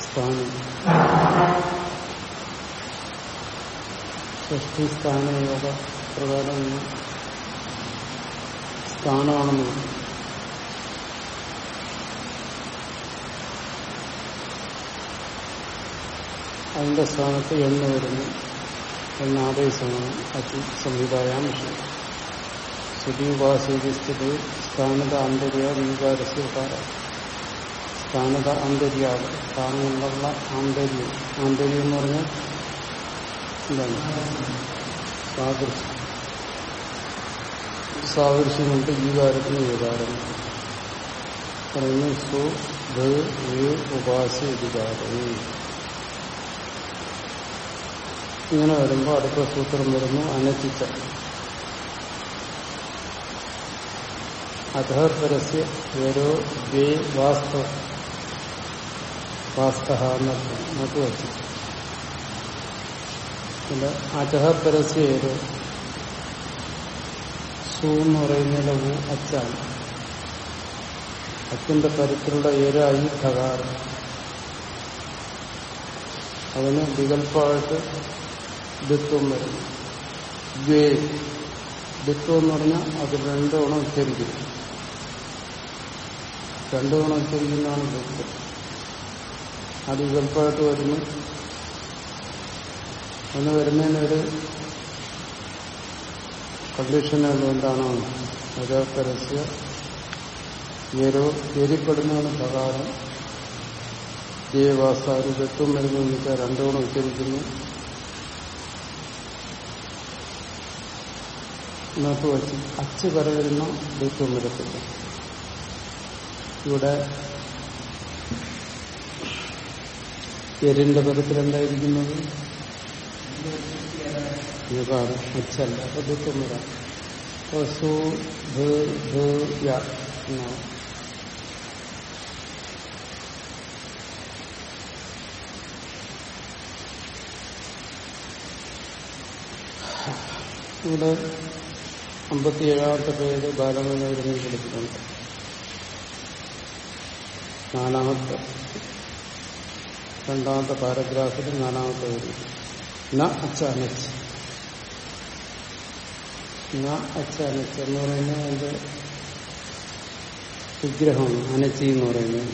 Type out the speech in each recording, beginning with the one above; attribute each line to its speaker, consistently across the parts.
Speaker 1: സ്ഥാനം ഷഷ്ടി സ്ഥാനയോഗ പ്രകാരം സ്ഥാനമാണെന്ന് പറയും. അതിന്റെ സ്ഥാനത്ത് എണ്ണ വരുന്നു എണ്ണ അതി സംവിധായാം വിഷയം സ്ഥിതി ഉപാസിസ്ഥിതി സ്ഥാനത ആന്തര്യ വികാരസ്യകാര സ്ഥാനത ആന്തര്യാവ് സ്ഥാനം കൊണ്ടുള്ള ആന്തര്യം. ആന്തര്യം എന്ന് പറഞ്ഞാൽ എന്താണ്? സാദൃശ്യം. സാദൃശ്യം കൊണ്ട് ഈകാരത്തിന് വികാരം. പറയുന്നു സു ഉപാസി വികാരം. ഇങ്ങനെ വരുമ്പോൾ അടുത്ത സൂത്രം വരുന്നു അനചിച്ച. അധപരസ്യ ഓരോ ദ്വേ വച്ചു പിന്നെ അജഹപരസ്യ ഏരോ സു എന്ന് പറയുന്നതിന്റെ ഊ അച്ചാണ്. അച്ഛന്റെ പരത്തിലുള്ള ഏരായി ധകാരം. അതിന് വികല്പമായിട്ട് ദ്വിത്വം വരുന്നു ദ്വേ. ദ്വിത്വം എന്ന് പറഞ്ഞാൽ അത് രണ്ടു ഗുണം ഉച്ചരിക്കും രണ്ടു ഗുണം ഉച്ചരിക്കുന്നതാണ് ദ്വിത്വം. അത് ഗൾഫായിട്ട് വരുന്നു. അന്ന് വരുന്നതിനൊരു കണ്ടീഷനുകൾ എന്താണോ ഓരോ പരസ്യ ഏരോ ഏരിപ്പെടുന്നതാണ് പ്രകാരം ദേവാസാരി ദത്വം വരുന്നു എന്ന് വെച്ചാൽ ഗുണം ഉച്ചരിക്കുന്നു. ഇതിനകത്ത് വെച്ച് അച്ച് കരവരുന്ന ദൈത്വം വരത്തില്ല ഇവിടെ എരിന്റെ പദത്തിൽ എന്തായിരിക്കുന്നത് യുഗാണ് അച്ചല്ല. അപ്പൊ ദൈത്വം വരാം യ എന്നാണ്. ഇവിടെ അമ്പത്തിയേഴാമത്തെ പേര് ബാലമനോരമ കൊടുത്തിട്ടുണ്ട് നാലാമത്തെ രണ്ടാമത്തെ പാരഗ്രാഫിൽ നാലാമത്തെ പേര്. ന അച്ചാനച്ച് ന അച്ചാനച്ച് എന്ന് പറയുന്നത് അതിന്റെ വിഗ്രഹമാണ്. അനച്ചി എന്ന് പറയുന്നത്.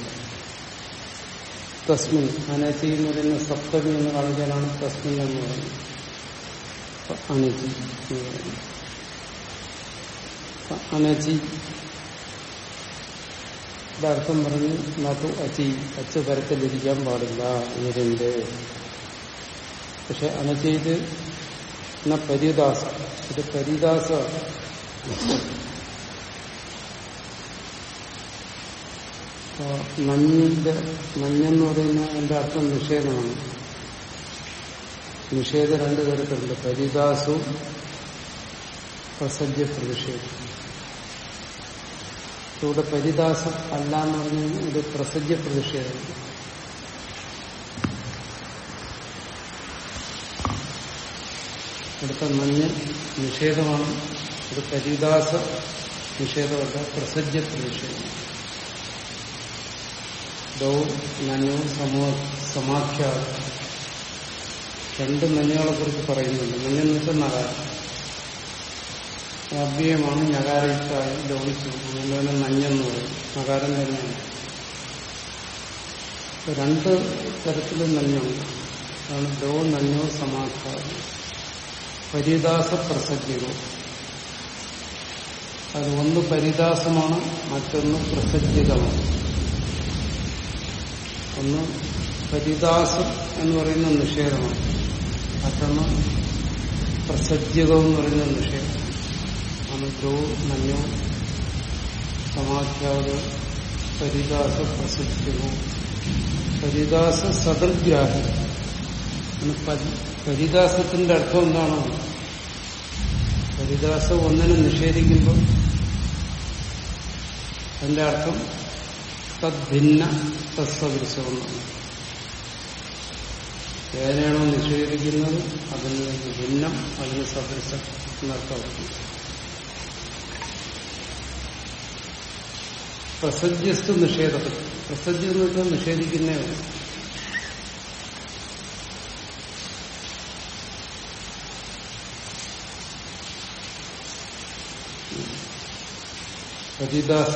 Speaker 1: തസ്മിൻ അനച്ചി എന്ന് പറയുന്ന സപ്തമി എന്ന് കാണിക്കാനാണ് തസ്മിൻ എന്ന് പറയുന്നത്. അനച്ചി എന്ന് പറയുന്നത്. അനച്ചി അർത്ഥം പറഞ്ഞ് നട്ടു അച്ചി അച്ച് തരത്തിലിരിക്കാൻ പാടില്ല ഈരിന്റെ പക്ഷെ അനച്ചത് എന്ന പരിദാസ ഇത് പരിദാസ. നഞ്ഞിന്റെ നഞ്ഞെന്ന് പറയുന്ന എന്റെ അർത്ഥം നിഷേധമാണ്. നിഷേധം രണ്ടു തരത്തിലുണ്ട് പരിദാസവും പ്രസജ്യ പ്രതിഷേധം ഇവിടെ പരിദാസം അല്ല എന്ന് പറഞ്ഞാൽ ഇത് പ്രസജ്യ പ്രതിഷേധം ഇവിടുത്തെ മഞ്ഞ് നിഷേധമാണ്. ഇത് പരിദാസ നിഷേധമല്ല പ്രസജ്യ പ്രതിഷേധം സമാഖ്യ. രണ്ട് മഞ്ഞുകളെ കുറിച്ച് പറയുന്നുണ്ട്. നന്യെന്ന് വെച്ചാൽ നഗാരം അവ്യയമാണ് ഞകാരയുക്തായി ലോപിച്ചു അതുകൊണ്ട് നഞ്ഞെന്ന് പറയും. നകാരം തന്നെയാണ്. രണ്ട് തരത്തിലും നഞ്ഞുണ്ട് അതാണ് ലോ നഞ്ഞോ സമാധാനം പരിദാസ പ്രസജ്യവും അത് ഒന്ന് പരിദാസമാണ് മറ്റൊന്ന് പ്രസജ്ജിതമാണ് ഒന്ന് പരിദാസം എന്ന് പറയുന്ന നിഷേധമാണ്. മറ്റൊന്ന് പ്രസജ്ജിതം എന്ന് പറയുന്ന നിഷേധം. അമിതോ നഞ്ഞോ സമാഖ്യാത പരിദാസ പ്രസജ്ജിതവും പരിദാസ സദൃഗ്രാഹി. പരിദാസത്തിന്റെ അർത്ഥം എന്താണ്? പരിദാസം ഒന്നിനെ നിഷേധിക്കുമ്പോൾ അതിന്റെ അർത്ഥം തദ്ഭിന്ന തത്സദൃശമെന്നാണ് ഏതിനാണോ നിഷേധിക്കുന്നത്? അതിൽ നിന്ന് ഭിന്നം അതിന് സദൃശം എന്നർത്ഥം. പ്രസജ്യസ്തു നിഷേധത്തിൽ. പ്രസജ്യം എന്ന് വെച്ചാൽ നിഷേധിക്കുന്നേ പ്രതിദാസ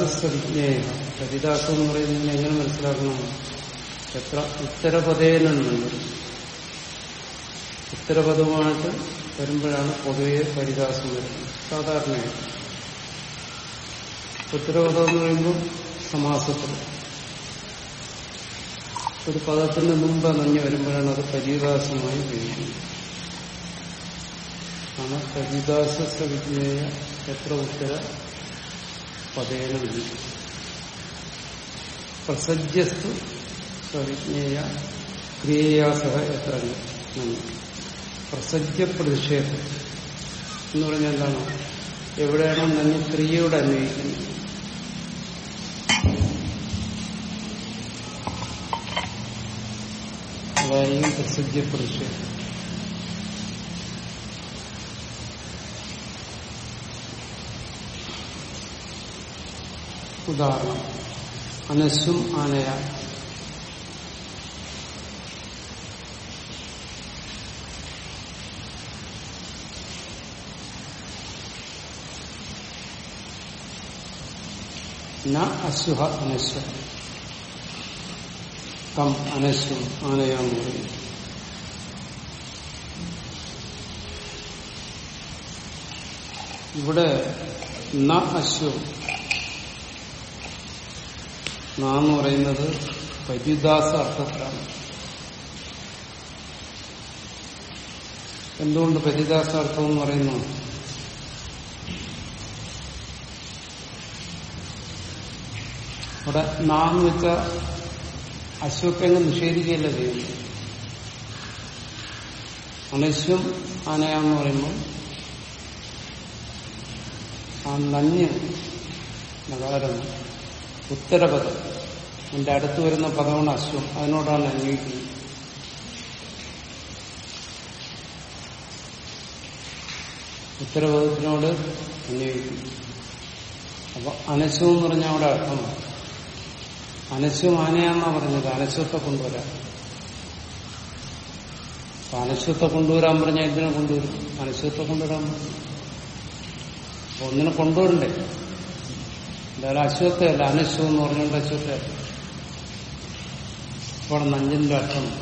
Speaker 1: പ്രതിദാസം എന്ന് പറയുന്നതിന് എങ്ങനെ മനസ്സിലാക്കണം? എത്ര ഉത്തരപദേനെന്നുണ്ട് ഉത്തരപദവുമായിട്ട് വരുമ്പോഴാണ് പൊതുവെ ഹരിദാസം വരുന്നത്. സാധാരണയായിട്ട്. ഉത്തരപദം എന്ന് പറയുമ്പോൾ സമാസത്തിൽ ഒരു പദത്തിന് മുമ്പ് നഞ്ഞു വരുമ്പോഴാണ് അത് പരിദാസമായി ഉപയോഗിക്കുന്നത് ആണ് പരിദാസ വിജ്ഞയ എത്ര ഉത്തര പദേന പ്രസജ്യസ്തു സവിജ്ഞേയ ക്രിയയാസഹ എത്ര പ്രസജ്യ പ്രതിഷേധം എന്ന് പറഞ്ഞാൽ എന്താണ്? എവിടെയാണോ നന്ദി ക്രിയയോട് അന്വയിക്കുന്നത്? അതായിരിക്കും പ്രസജ്യ പ്രതിഷേധം ഉദാഹരണം അനശ്വം ആനയ ന അശ്വഹ അനശ്വ കം അനശ്വം ആനയാന്ന് ഇവിടെ ന അശ്വം നാന്ന് പറയുന്നത് പരിദാസ അർത്ഥത്തിലാണ് എന്തുകൊണ്ട് പരിദാസാർത്ഥം എന്ന് പറയുന്നു? അവിടെ നാന്ന് വെച്ച അശ്വത്വങ്ങൾ നിഷേധിക്കുകയല്ല ചെയ്യുന്നു അനശ്വം ആനയാന്ന് പറയുമ്പോൾ ആ നഞ്ഞ് നഗാരം ഉത്തരപദം. എന്റെ അടുത്ത് വരുന്ന പദമാണ് അശ്വം. അതിനോടാണ് അന്വയിക്കുന്നത് ഉത്തരപദത്തിനോട് അന്വയിക്കുന്നു അപ്പൊ അനശ്വം എന്ന് പറഞ്ഞാൽ അവിടെ അർത്ഥമാണ്. അനശ്വം ആനയാന്നാ പറഞ്ഞത്. അനശ്വത്തെ കൊണ്ടുവരാൻ. അനശ്വത്തെ കൊണ്ടുവരാൻ പറഞ്ഞാൽ എന്തിനെ കൊണ്ടുവരും? അനശ്വത്തെ കൊണ്ടുവരാൻ പറഞ്ഞു. ഒന്നിനെ കൊണ്ടുവരണ്ടേ? എന്തായാലും അശ്വത്തെയല്ല അനശ്വം എന്ന് പറഞ്ഞുകൊണ്ട് അശ്വത്തെ അപ്പോൾ നഞ്ചിന്റെ അർത്ഥം.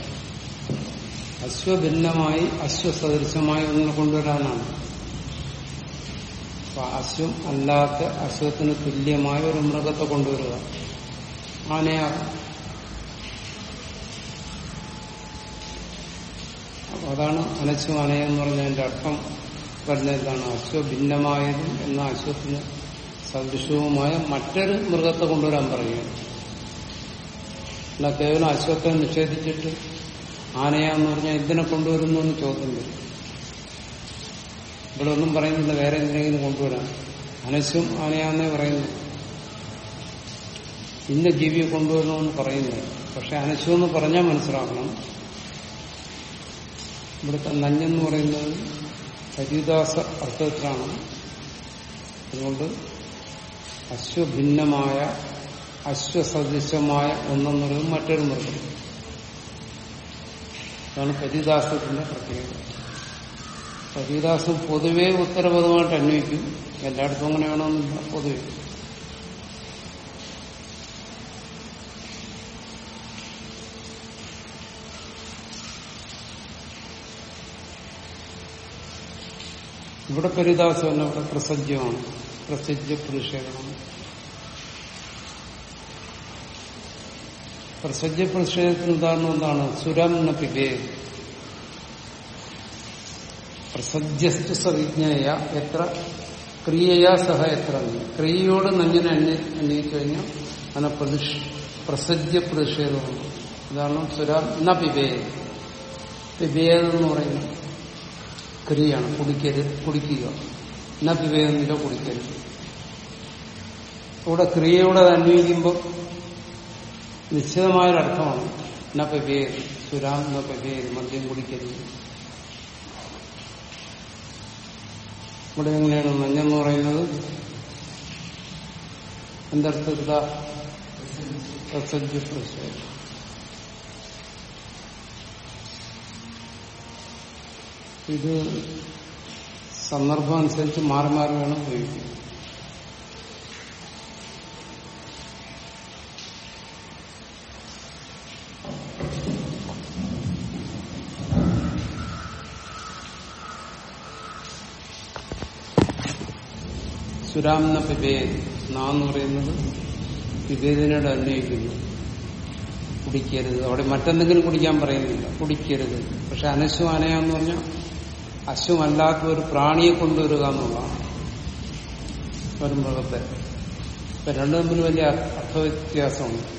Speaker 1: അശ്വഭിന്നമായി അശ്വസദൃശമായി ഒന്നിനെ കൊണ്ടുവരാനാണ്. അപ്പൊ അശ്വം അല്ലാത്ത അശ്വത്തിന് തുല്യമായ ഒരു മൃഗത്തെ കൊണ്ടുവരിക. ആനയാകും അപ്പൊ അതാണ് അനച്ചു ആനയ എന്ന് പറഞ്ഞതിന്റെ അർത്ഥം. വരുന്നതാണ് അശ്വ ഭിന്നമായതും എന്ന അശ്വത്തിന് സദൃശവുമായ മറ്റൊരു മൃഗത്തെ കൊണ്ടുവരാൻ പറയുകയാണ്. അല്ല കേവലം അശ്വത്തെ നിഷേധിച്ചിട്ട് ആനയാന്ന് പറഞ്ഞാൽ ഇതിനെ കൊണ്ടുവരുന്നു എന്ന് ചോദ്യം വരും. ഇവിടെ ഒന്നും പറയുന്നില്ല വേറെ എന്തെങ്കിലും കൊണ്ടുവരാം. അനശ്വം ആനയാന്നേ പറയുന്നു. ഇന്ന ജീവിയെ കൊണ്ടുവരണമെന്ന് പറയുന്നില്ല പക്ഷെ അനശു എന്ന് പറഞ്ഞാൽ മനസ്സിലാക്കണം. ഇവിടുത്തെ നഞ്ഞെന്ന് പറയുന്നത് ഹരിദാസ അർത്ഥത്തിലാണ്. അതുകൊണ്ട് അശ്വഭിന്നമായ അശ്വസദൃശമായ ഒന്നെന്നുള്ളത് മറ്റൊരു മൃഗം. അതാണ് പരിദാസത്തിന്റെ പ്രത്യേകത. പരിദാസം പൊതുവേ ഉത്തരപദമായിട്ട് അന്വയിക്കും എല്ലായിടത്തും അങ്ങനെ വേണമെന്നില്ല പൊതുവെ. ഇവിടെ പരിദാസമല്ല ഇവിടെ പ്രസജ്യമാണ്. പ്രസജ്യ പ്രതിഷേധമാണ്. പ്രസജ്യ പ്രതിഷേധത്തിന് ഉദാഹരണം എന്താണ്? സുരം പിബേ. പ്രസജ്യസ്തു സവിജ്ഞയ എത്ര? ക്രിയയാ സഹ എത്ര? ക്രിയയോട് നഞ്ഞിനെ അന്വയിച്ചു കഴിഞ്ഞാൽ അങ്ങനെ പ്രതിഷ് പ്രസജ്യ പ്രതിഷേധമാണ്. ഉദാഹരണം സുരം ന പിബേ. പിബേതെന്ന് പറയുന്നത് ക്രിയയാണ്. കുടിക്കരുത്. കുടിക്കുക. ന വിവേകമില്ല കുടിക്കരുത്. ഇവിടെ ക്രിയയോടെ അന്വയിക്കുമ്പോൾ നിശ്ചിതമായൊരർത്ഥമാണ്. ന പെപേര് സുരാം ന പെപേര് മദ്യം കുടിക്കരുത്. ഇവിടെ എങ്ങനെയാണ് നഞ്ഞെന്ന് പറയുന്നത്? എന്തർത്ഥ സജ്ജ പ്രശ്നം ഇത് സന്ദർഭം അനുസരിച്ച് മാറി മാറി വേണം ഉപയോഗിക്കുന്നത് സുരാംന പിബേദ് നാന്ന് പറയുന്നത് പിബേദിനോട് അന്വയിക്കുന്നു കുടിക്കരുത്. അവിടെ മറ്റെന്തെങ്കിലും കുടിക്കാൻ പറയുന്നില്ല. കുടിക്കരുത്. പക്ഷെ അനശു അനയാന്ന് പറഞ്ഞാൽ അശ്വമല്ലാത്ത ഒരു പ്രാണിയെ കൊണ്ടുവരിക എന്നുള്ളതാണ് ഒരു മൃഗത്തെ. രണ്ടു തമ്മിൽ വലിയ അർത്ഥവ്യത്യാസമുണ്ട്.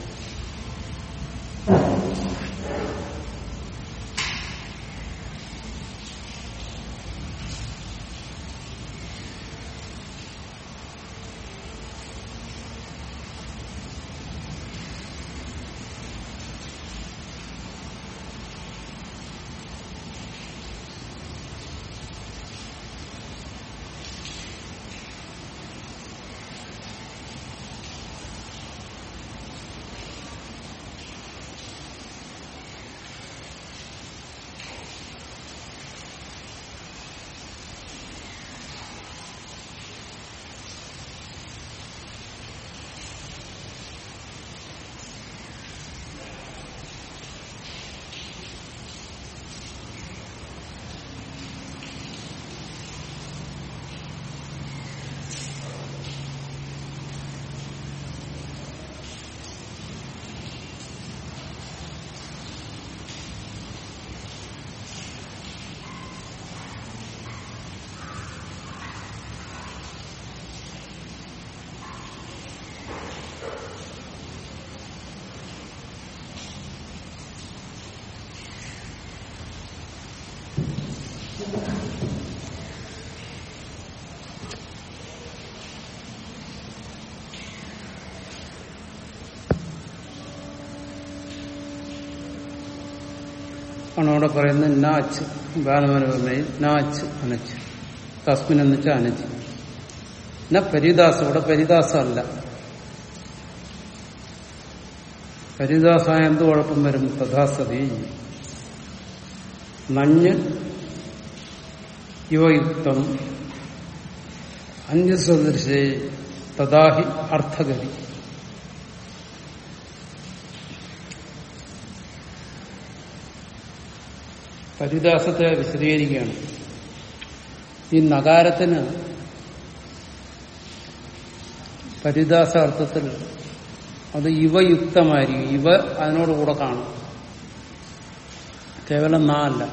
Speaker 1: ആണ് അവിടെ പറയുന്നത് നാച്ച് ബാലമനോരമയിൽ നാച്ച് അനച്ച്. തസ്മിൻ എന്ന് വെച്ചാൽ അനച്ച്. എന്നാ പരിദാസം? ഇവിടെ പരിദാസമല്ല. പരിദാസായ എന്ത് കുഴപ്പം വരും? തഥാസതി. നഞ്ഞ് യുവയുക്തം അന്യസദൃശേ തഥാഹി അർത്ഥഗതി. പരിദാസത്തെ വിശദീകരിക്കുകയാണ്. ഈ നഗാരത്തിന് പരിദാസ അർത്ഥത്തിൽ അത് ഇവയുക്തമായിരിക്കും. ഇവ അതിനോടുകൂടെ കാണും. കേവലം നാ അല്ല.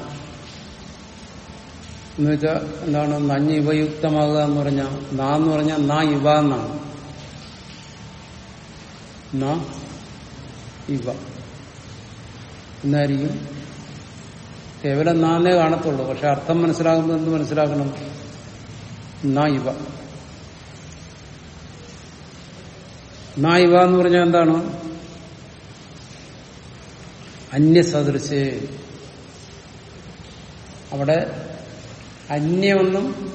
Speaker 1: എന്ന് വെച്ചാൽ എന്താണ്? നഞ്ഞ് ഇവയുക്തമാകുക എന്ന് പറഞ്ഞാൽ നാ എന്ന് പറഞ്ഞാൽ നാ ഇവ എന്നാണ്. നാ ഇവ. എന്നായിരിക്കും? കേവലം നാന്നേ കാണത്തുള്ളൂ. പക്ഷെ അർത്ഥം മനസ്സിലാകുമ്പോൾ എന്ത് മനസ്സിലാക്കണം? നായിവ നായിവ എന്ന് പറഞ്ഞാൽ എന്താണ്? അന്യസദൃശ്. അവിടെ അന്യമൊന്നും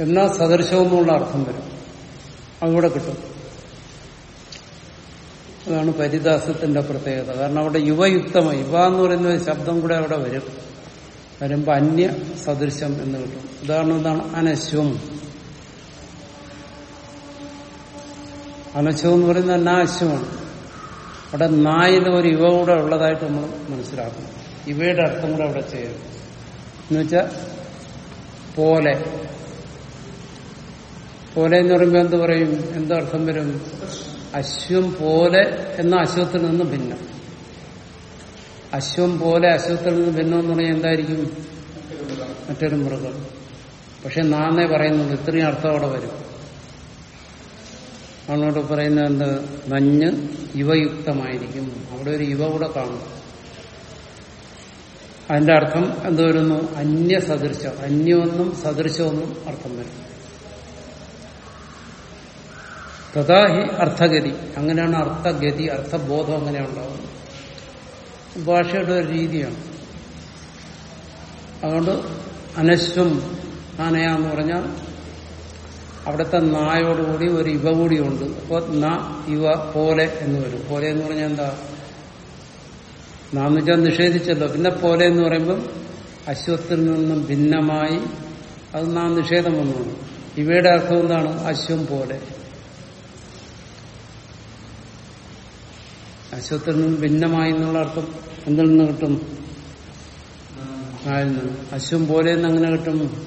Speaker 1: എന്നാ സദൃശമെന്നുള്ള അർത്ഥം വരും. അതിവിടെ കിട്ടും. അതാണ് പരിദാസത്തിന്റെ പ്രത്യേകത. കാരണം അവിടെ യുവയുക്തമായി യുവ എന്ന് പറയുന്ന ഒരു ശബ്ദം കൂടെ അവിടെ വരും. വരുമ്പോ അന്യ സദൃശം എന്ന് കിട്ടും. ഉദാഹരണം എന്താണ്? അനശ്വം. അനശ്വം എന്ന് പറയുന്നത് അനാശ്വമാണ്. അവിടെ നായിന് ഒരു യുവ കൂടെ ഉള്ളതായിട്ട് നമ്മൾ മനസ്സിലാക്കും ഇവയുടെ അർത്ഥം കൂടെ അവിടെ ചെയ്യും എന്നുവെച്ചാൽ പോലെ. പോലെ എന്ന് പറയുമ്പോൾ എന്ത് പറയും? എന്തർത്ഥം വരും? അശ്വം പോലെ എന്ന അശ്വത്തിൽ നിന്ന് ഭിന്നം. അശ്വം പോലെ അശ്വത്തിൽ നിന്ന് ഭിന്നം എന്ന് പറഞ്ഞാൽ എന്തായിരിക്കും? മറ്റൊരു മൃഗം. പക്ഷെ നാന്നേ പറയുന്നത് ഇത്രയും അർത്ഥം അവിടെ വരും. അവനോട് പറയുന്നത് എന്ത്? നഞ്ഞ് യുവയുക്തമായിരിക്കും അവിടെ ഒരു യുവ കൂടെ കാണും. അതിന്റെ അർത്ഥം എന്ത് വരുന്നു? അന്യ സദൃശം അന്യമൊന്നും സദൃശമൊന്നും അർത്ഥം വരും തഥാ ഹി അർത്ഥഗതി. അങ്ങനെയാണ് അർത്ഥഗതി അർത്ഥബോധം അങ്ങനെ ഉണ്ടാകുന്നത് ഭാഷയുടെ ഒരു രീതിയാണ്. അതുകൊണ്ട് അനശ്വം ആനയാന്ന് പറഞ്ഞാൽ അവിടുത്തെ നായോടുകൂടി ഒരു ഇവ കൂടിയുണ്ട്. അപ്പോൾ ന ഇവ പോലെ എന്ന് വരും. പോലെ എന്ന് പറഞ്ഞാൽ എന്താ? നാന്ന് വെച്ചാൽ നിഷേധിച്ചല്ലോ. പിന്നെ പോലെ എന്ന് പറയുമ്പം അശ്വത്തിൽ നിന്നും ഭിന്നമായി അത് നാം നിഷേധം വന്നു ഇവയുടെ അർത്ഥം എന്താണ്? അശ്വം പോലെ. അശ്വത്തിൽ നിന്നും ഭിന്നമായി എന്നുള്ള അർത്ഥം എന്തിൽ നിന്ന് കിട്ടും? ആയിൽ നിന്ന്. അശ്വം പോലെ എന്ന് അങ്ങനെ കിട്ടും.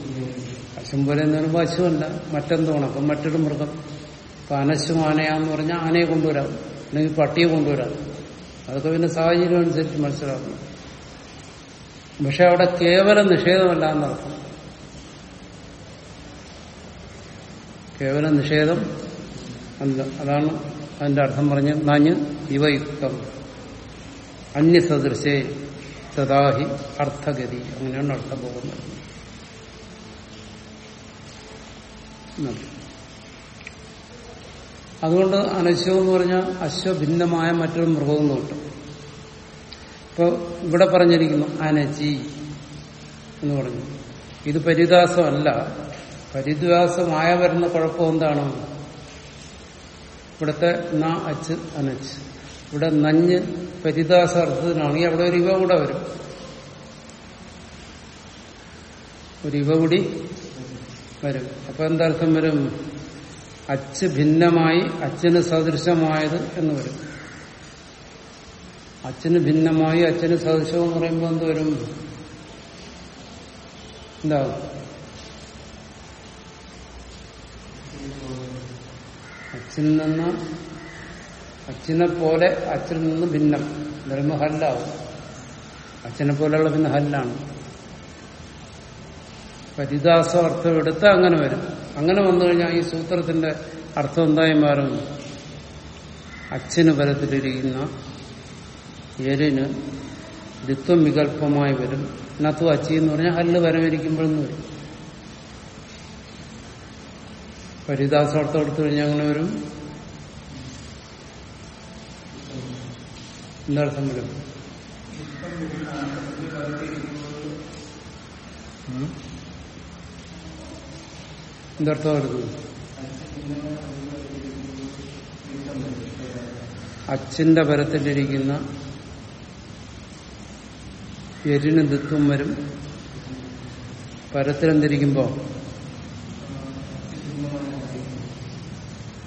Speaker 1: അശ്വം പോലെ എന്ന് പറയുമ്പോൾ അശ്വമല്ല മറ്റെന്തോണം. അപ്പം മറ്റൊരു മൃഗം. ഇപ്പൊ അനശ്വം ആനയാന്ന് പറഞ്ഞാൽ ആനയെ കൊണ്ടുവരാം. അല്ലെങ്കിൽ പട്ടിയെ കൊണ്ടുവരാം. അതൊക്കെ പിന്നെ സാഹചര്യം അനുസരിച്ച് മനസ്സിലാക്കണം. പക്ഷെ അവിടെ കേവലം നിഷേധമല്ല എന്നർത്ഥം. കേവല നിഷേധം അല്ല. അതാണ് അതിന്റെ അർത്ഥം പറഞ്ഞ് നഞ്ഞ് ഇവയുക്തം അന്യസദൃശേ തഥാഹി അർത്ഥഗതി. അങ്ങനെയാണ് അർത്ഥം പോകുന്നത്. അതുകൊണ്ട് അനശ്വം എന്ന് പറഞ്ഞാൽ അശ്വഭിന്നമായ മറ്റൊരു മൃഗവും തൊട്ട് ഇപ്പൊ ഇവിടെ പറഞ്ഞിരിക്കുന്നു അനജി എന്ന് പറഞ്ഞു. ഇത് പരിദാസമല്ല. പരിദ്വാസമായ വരുന്ന കുഴപ്പം എന്താണ് ഇവിടുത്തെ ന അച്ച് അനച്ച്. ഇവിടെ നഞ്ഞ് പരിദാസ അർത്ഥത്തിനാണെങ്കിൽ അവിടെ ഒരു ഇവ കൂടെ വരും. ഒരു ഇവ കൂടി വരും. അപ്പൊ എന്തർത്ഥം വരും? അച്ച് ഭിന്നമായി അച്ഛന് സദൃശമായത് എന്ന് വരും. അച്ഛന് ഭിന്നമായി അച്ഛന് സദൃശം എന്ന് പറയുമ്പോൾ എന്ത് വരും? എന്താ അച്ഛനിൽ നിന്ന് അച്ഛനെ പോലെ അച്ഛൻ നിന്ന് ഭിന്നം. വരുമ്പോൾ ഹല്ലാവും. അച്ഛനെ പോലെയുള്ള പിന്നെ ഹല്ലാണ്. പരിദാസം അർത്ഥം എടുത്ത് അങ്ങനെ വരും. അങ്ങനെ വന്നു കഴിഞ്ഞാൽ ഈ സൂത്രത്തിന്റെ അർത്ഥം എന്തായി മാറും? അച്ഛന് പരത്തിലിരിക്കുന്ന എരിന് ദിത്വം വികല്പമായി വരും. നത്തു അച്ചി എന്ന് പറഞ്ഞാൽ ഹല്ല് വരമിരിക്കുമ്പോഴെന്ന് വരും. പരിദാസാർത്ഥം എടുത്തു കഴിഞ്ഞാൽ അങ്ങനെ വരും. എന്താർത്ഥം വരും? എന്തർത്ഥം വരുന്നത് അച്ഛന്റെ പരത്തിലിരിക്കുന്ന എരിന് ദിത്വം വരും. പരത്തിലെന്തിരിക്കുമ്പോ?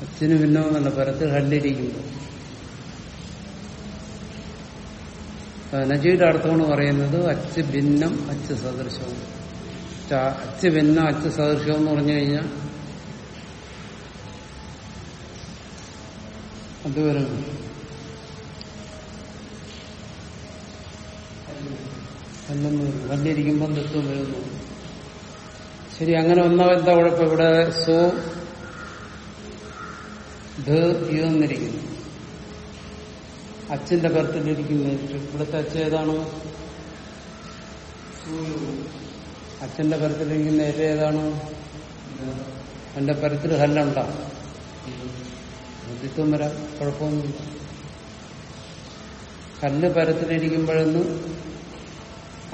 Speaker 1: അച്ഛന് ഭിന്നമെന്നല്ല പരത്തിൽ ഹല്ലിരിക്കുമ്പോ അനജിയുടെ അർത്ഥമാണ് പറയുന്നത് അച്ച് ഭിന്നം അച്ച് സദൃശവും. അച്ച് ഭിന്നം അച്ച് സദൃശം എന്ന് പറഞ്ഞു കഴിഞ്ഞാൽ അത് വരും. അല്ലെന്ന് വല്ലിരിക്കുമ്പം തത്വം വരുന്നു. ശരി അങ്ങനെ വന്നാൽ എന്താ കുഴപ്പം? ഇവിടെ സോ ധ ഇതെന്നിരിക്കുന്നു അച്ഛന്റെ പരത്തിലിരിക്കുന്ന ഇവിടുത്തെ അച്ഛ ഏതാണ്? അച്ഛന്റെ പരത്തിലിരിക്കുന്ന ഏര ഏതാണ്? എന്റെ പരത്തിൽ ഹല്ലണ്ട ബുദ്ധിത്വം വരാം. കുഴപ്പമൊന്നുമില്ല. കല്ല് പരത്തിലിരിക്കുമ്പോഴെന്ന്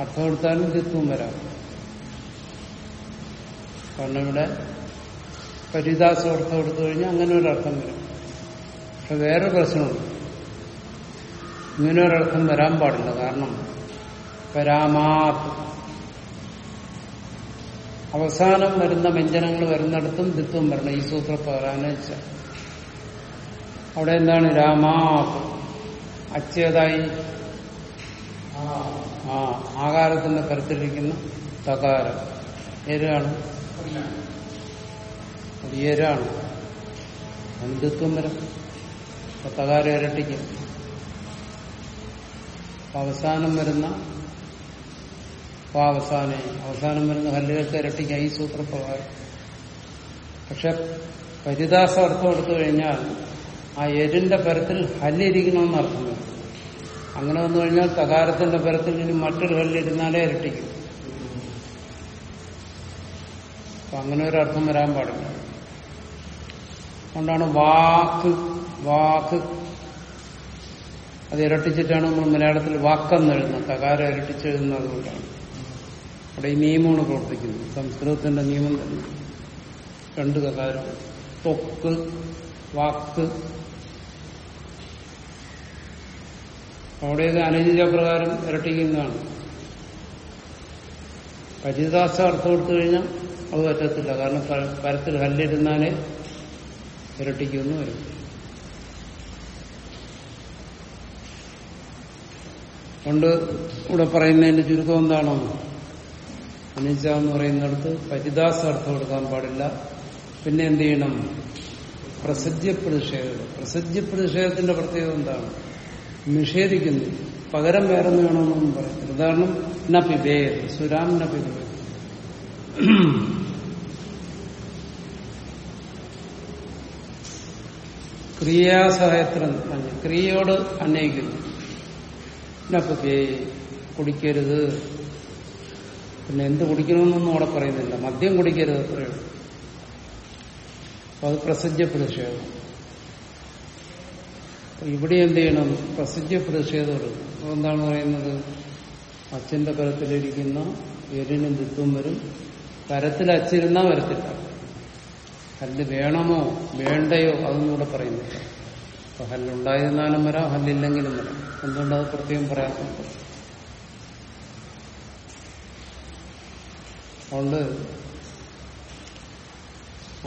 Speaker 1: അർത്ഥം എടുത്താലും ദിത്വം വരാം. കാരണം ഇവിടെ പരിദാസം അർത്ഥം എടുത്തു കഴിഞ്ഞാൽ അങ്ങനെ ഒരു അർത്ഥം വരും. പക്ഷെ വേറെ പ്രശ്നമുണ്ട്. ഇങ്ങനെ ഒരർത്ഥം വരാൻ പാടില്ല. കാരണം പരാമാത് അവസാനം വരുന്ന വ്യഞ്ജനങ്ങൾ വരുന്നിടത്തും ദിത്വം വരണം. ഈ സൂത്ര വെച്ചാൽ അവിടെ എന്താണ്? രാമാത് അച്ചേതായി ആ ആകാരത്തിന്റെ കരുത്തിരിക്കുന്ന തകാരം. ഏരാണ്? ഏരാണ്. ദിത്വം വരും. തകാരം ഇരട്ടിക്കും. അവസാനം വരുന്ന അവസാനം അവസാനം വരുന്ന കല്ലുകൾക്ക് ഇരട്ടിക്ക് ഈ സൂത്രപ്രകാരം. പക്ഷെ പരിദാസ അർത്ഥം എടുത്തു കഴിഞ്ഞാൽ ആ എരിന്റെ പരത്തിൽ ഹല്ലിരിക്കണമെന്ന് അർത്ഥം അങ്ങനെ വന്നു കഴിഞ്ഞാൽ തകാരത്തിന്റെ പരത്തിൽ ഇനി മറ്റൊരു ഹല്ലിരുന്നാലേ ഇരട്ടിക്കും. അപ്പൊ അങ്ങനെ ഒരു അർത്ഥം വരാൻ പാടില്ല. അതുകൊണ്ടാണ് വാക്ക് വാക്ക് അത് ഇരട്ടിച്ചിട്ടാണ് നമ്മൾ മലയാളത്തിൽ വാക്കെന്നെഴുതുന്നത് കകാരം ഇരട്ടിച്ചെഴുതുന്നത് അതുകൊണ്ടാണ് അവിടെ ഈ നിയമമാണ് പ്രവർത്തിക്കുന്നത്. സംസ്കൃതത്തിന്റെ നിയമം തന്നെ. രണ്ട് കകാരം തൊക്ക് വാക്ക്. അവിടെയൊക്കെ അനുചിത പ്രകാരം ഇരട്ടിക്കുന്നതാണ്. പരിദാസ അർത്ഥം കൊടുത്തു കഴിഞ്ഞാൽ അത് പറ്റത്തില്ല. കാരണം പരത്തിൽ കല്ലിരുന്നാലേ ഇരട്ടിക്കുമെന്ന് വരും. കൊണ്ട് ഇവിടെ പറയുന്നതിന്റെ ചുരുക്കം എന്താണോ? അനിച്ച എന്ന് പറയുന്നിടത്ത് പരിദാസ അർത്ഥം കൊടുക്കാൻ പാടില്ല. പിന്നെ എന്ത് ചെയ്യണം? പ്രസജ്യ പ്രതിഷേധം പ്രസജ്യ പ്രതിഷേധത്തിന്റെ പ്രത്യേകത എന്താണ്? നിഷേധിക്കുന്നു. പകരം വേറെ വേണമെന്നൊന്നും പറയത്തില്ല. ഉദാഹരണം ന പിബേത് സുരാം ന പിബേത് ക്രിയയോട് അന്വയിക്കുന്നു ന കുടിക്കരുത്. പിന്നെ എന്ത് കുടിക്കണമെന്നൊന്നും അവിടെ പറയുന്നില്ല. മദ്യം കുടിക്കരുത് അത്രയുള്ളൂ അപ്പൊ അത് പ്രസിദ്ധ പ്രതിഷേധം ഇവിടെ എന്ത് ചെയ്യണം? പ്രസിദ്ധ പ്രതിഷേധം അപ്പൊ പറയുന്നത്? അച്ഛന്റെ കരത്തിലിരിക്കുന്ന എരിനും ദിത്വം വരും. കരത്തിൽ അച്ചിരുന്നാ വരത്തില്ല. ഹല്ല് വേണമോ? വേണ്ടയോ? അതൊന്നും ഇവിടെ പറയുന്നില്ല. അപ്പൊ ഹല്ലുണ്ടായിരുന്നാലും വരാം ഹല്ലില്ലെങ്കിലും വരാം. എന്തുകൊണ്ട് അത് പ്രത്യേകം പറയാത്തത്? അതുകൊണ്ട്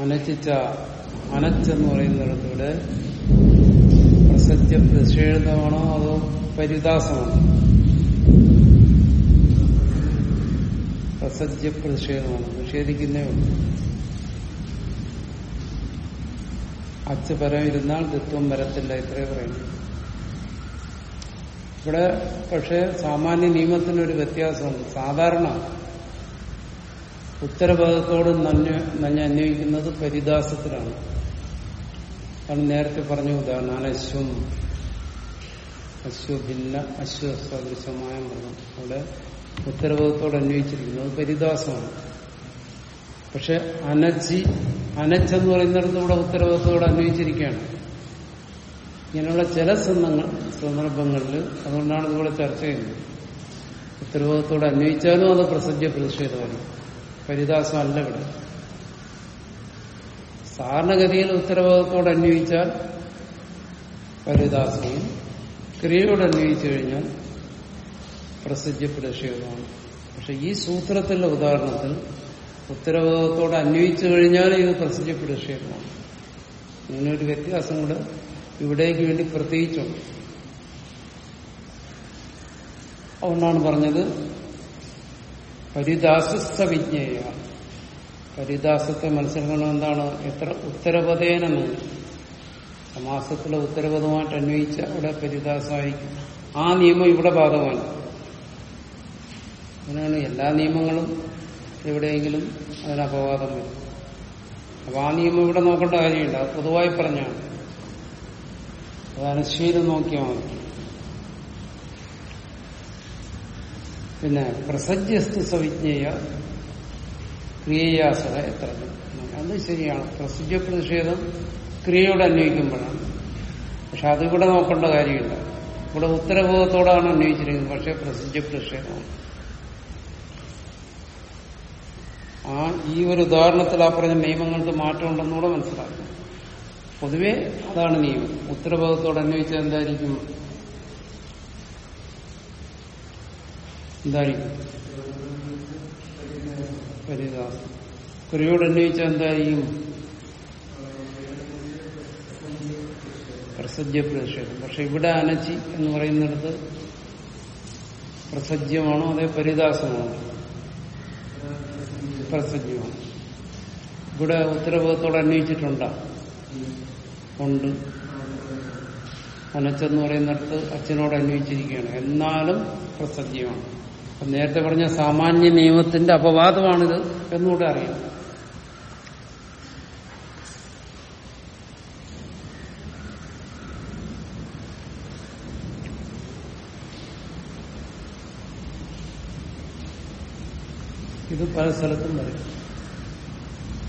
Speaker 1: അനച്ചിച്ച അനച്ചെന്ന് പറയുന്നിടത്ത് ഇവിടെ പ്രസജ്യ പ്രതിഷേധമാണോ അതോ പരിദാസമാണോ പ്രസജ്യ പ്രതിഷേധമാണ്? നിഷേധിക്കുന്നേ ഉള്ളൂ. അച്ഛ പരം ഇരുന്നാൽ ദിത്വം വരത്തില്ല ഇത്രേ പറയുന്നു ഇവിടെ പക്ഷേ സാമാന്യ നിയമത്തിനൊരു വ്യത്യാസമുണ്ട്. സാധാരണ ഉത്തരഭാഗത്തോട് നഞ്ഞ അന്വയിക്കുന്നത് പരിദാസത്തിലാണ്. ആണ് നേരത്തെ പറഞ്ഞ ഉദാഹരണം. അനശ്വം അശ്വഭിന്ന അശ്വസദൃശമായ മൃഗം. അവിടെ ഉത്തരഭാഗത്തോട് അന്വയിച്ചിരിക്കുന്നത് പരിദാസമാണ്. പക്ഷെ അനജി അനജ് എന്ന് പറയുന്നിടത്ത് ഇവിടെ ഉത്തരപദത്തോട് അന്വയിച്ചിരിക്കുകയാണ്. ഇങ്ങനെയുള്ള ചില സന്ദങ്ങൾ സന്ദർഭങ്ങളിൽ അതുകൊണ്ടാണ് ഇതുപോലെ ചർച്ച ചെയ്യുന്നത്. ഉത്തരവാദത്തോട് അന്വയിച്ചാലും അത് പ്രസജ്യ പ്രതിഷേധമാണ്. പരിദാസമല്ല ഇവിടെ. സാധാരണഗതിയിൽ ഉത്തരവാദത്തോട് അന്വയിച്ചാൽ പരിദാസവും ക്രിയയോട് അന്വയിച്ചു കഴിഞ്ഞാൽ പ്രസജ്ഞ പ്രതിഷേധമാണ്. പക്ഷെ ഈ സൂത്രത്തിലുള്ള ഉദാഹരണത്തിൽ ഉത്തരവാദത്തോട് അന്വയിച്ചു കഴിഞ്ഞാൽ ഇത് പ്രസജ്ഞ പ്രതിഷേധമാണ്. ഇങ്ങനെ ഒരു വ്യത്യാസം കൂടെ ഇവിടേക്ക് വേണ്ടി പ്രത്യേകിച്ചുണ്ട് അതുകൊണ്ടാണ് പറഞ്ഞത് പരിദാസസ്ഥ വിജ്ഞേയ പരിദാസത്തെ മനസ്സിലാക്കണം എന്താണ്? എത്ര ഉത്തരപദേനെന്ന് സമാസത്തിലെ ഉത്തരപദമായിട്ട് അന്വയിച്ച അവിടെ പരിദാസമായി ആ നിയമം ഇവിടെ ബാധകമാണ്. അങ്ങനെയാണ് എല്ലാ നിയമങ്ങളും എവിടെയെങ്കിലും അതിന് അപവാദം വരും. അപ്പൊ ആ നിയമം ഇവിടെ നോക്കേണ്ട കാര്യമില്ല. പൊതുവായി പറഞ്ഞാണ്. അത് ശീലം നോക്കിയാൽ മതി. പിന്നെ പ്രസജ്യസ്തു സവിജ്ഞേയ ക്രിയയാസ എത്ര? അത് ശരിയാണ്. പ്രസജ്യ പ്രതിഷേധം ക്രിയയോട് അന്വയിക്കുമ്പോഴാണ്. പക്ഷെ അതിവിടെ നോക്കേണ്ട കാര്യമില്ല. ഇവിടെ ഉത്തരബോധത്തോടാണ് അന്വയിച്ചിരിക്കുന്നത്. പക്ഷെ പ്രസജ്യ പ്രതിഷേധമാണ്. ആ ഈ ഒരു ഉദാഹരണത്തിൽ ആ പറഞ്ഞ നിയമങ്ങൾക്ക് മാറ്റമുണ്ടെന്നുകൂടെ മനസ്സിലാക്കണം പൊതുവെ അതാണ് നിയമം. ഉത്തരഭാഗത്തോട് അന്വയിച്ചാൽ എന്തായിരിക്കും? എന്തായിരിക്കും? പരിദാസം ക്രിയോട് അന്വയിച്ചാൽ എന്തായിരിക്കും? പ്രസജ്യ പ്രതിഷേധം. പക്ഷെ ഇവിടെ അനച്ചി എന്ന് പറയുന്നിടത്ത് പ്രസജ്യമാണോ അതേ പരിദാസമാണോ പ്രസജ്യമാണ്. ഇവിടെ ഉത്തരബോധത്തോട് അന്വയിച്ചിട്ടുണ്ടോ? ഉണ്ട്. അനച്ചെന്ന് പറയുന്നിടത്ത് അച്ഛനോട് അന്വയിച്ചിരിക്കുകയാണ് എന്നാലും പ്രസജ്യമാണ് അപ്പം നേരത്തെ പറഞ്ഞ സാമാന്യ നിയമത്തിന്റെ അപവാദമാണിത് എന്നുകൂടെ അറിയാം. ഇത് പല സ്ഥലത്തും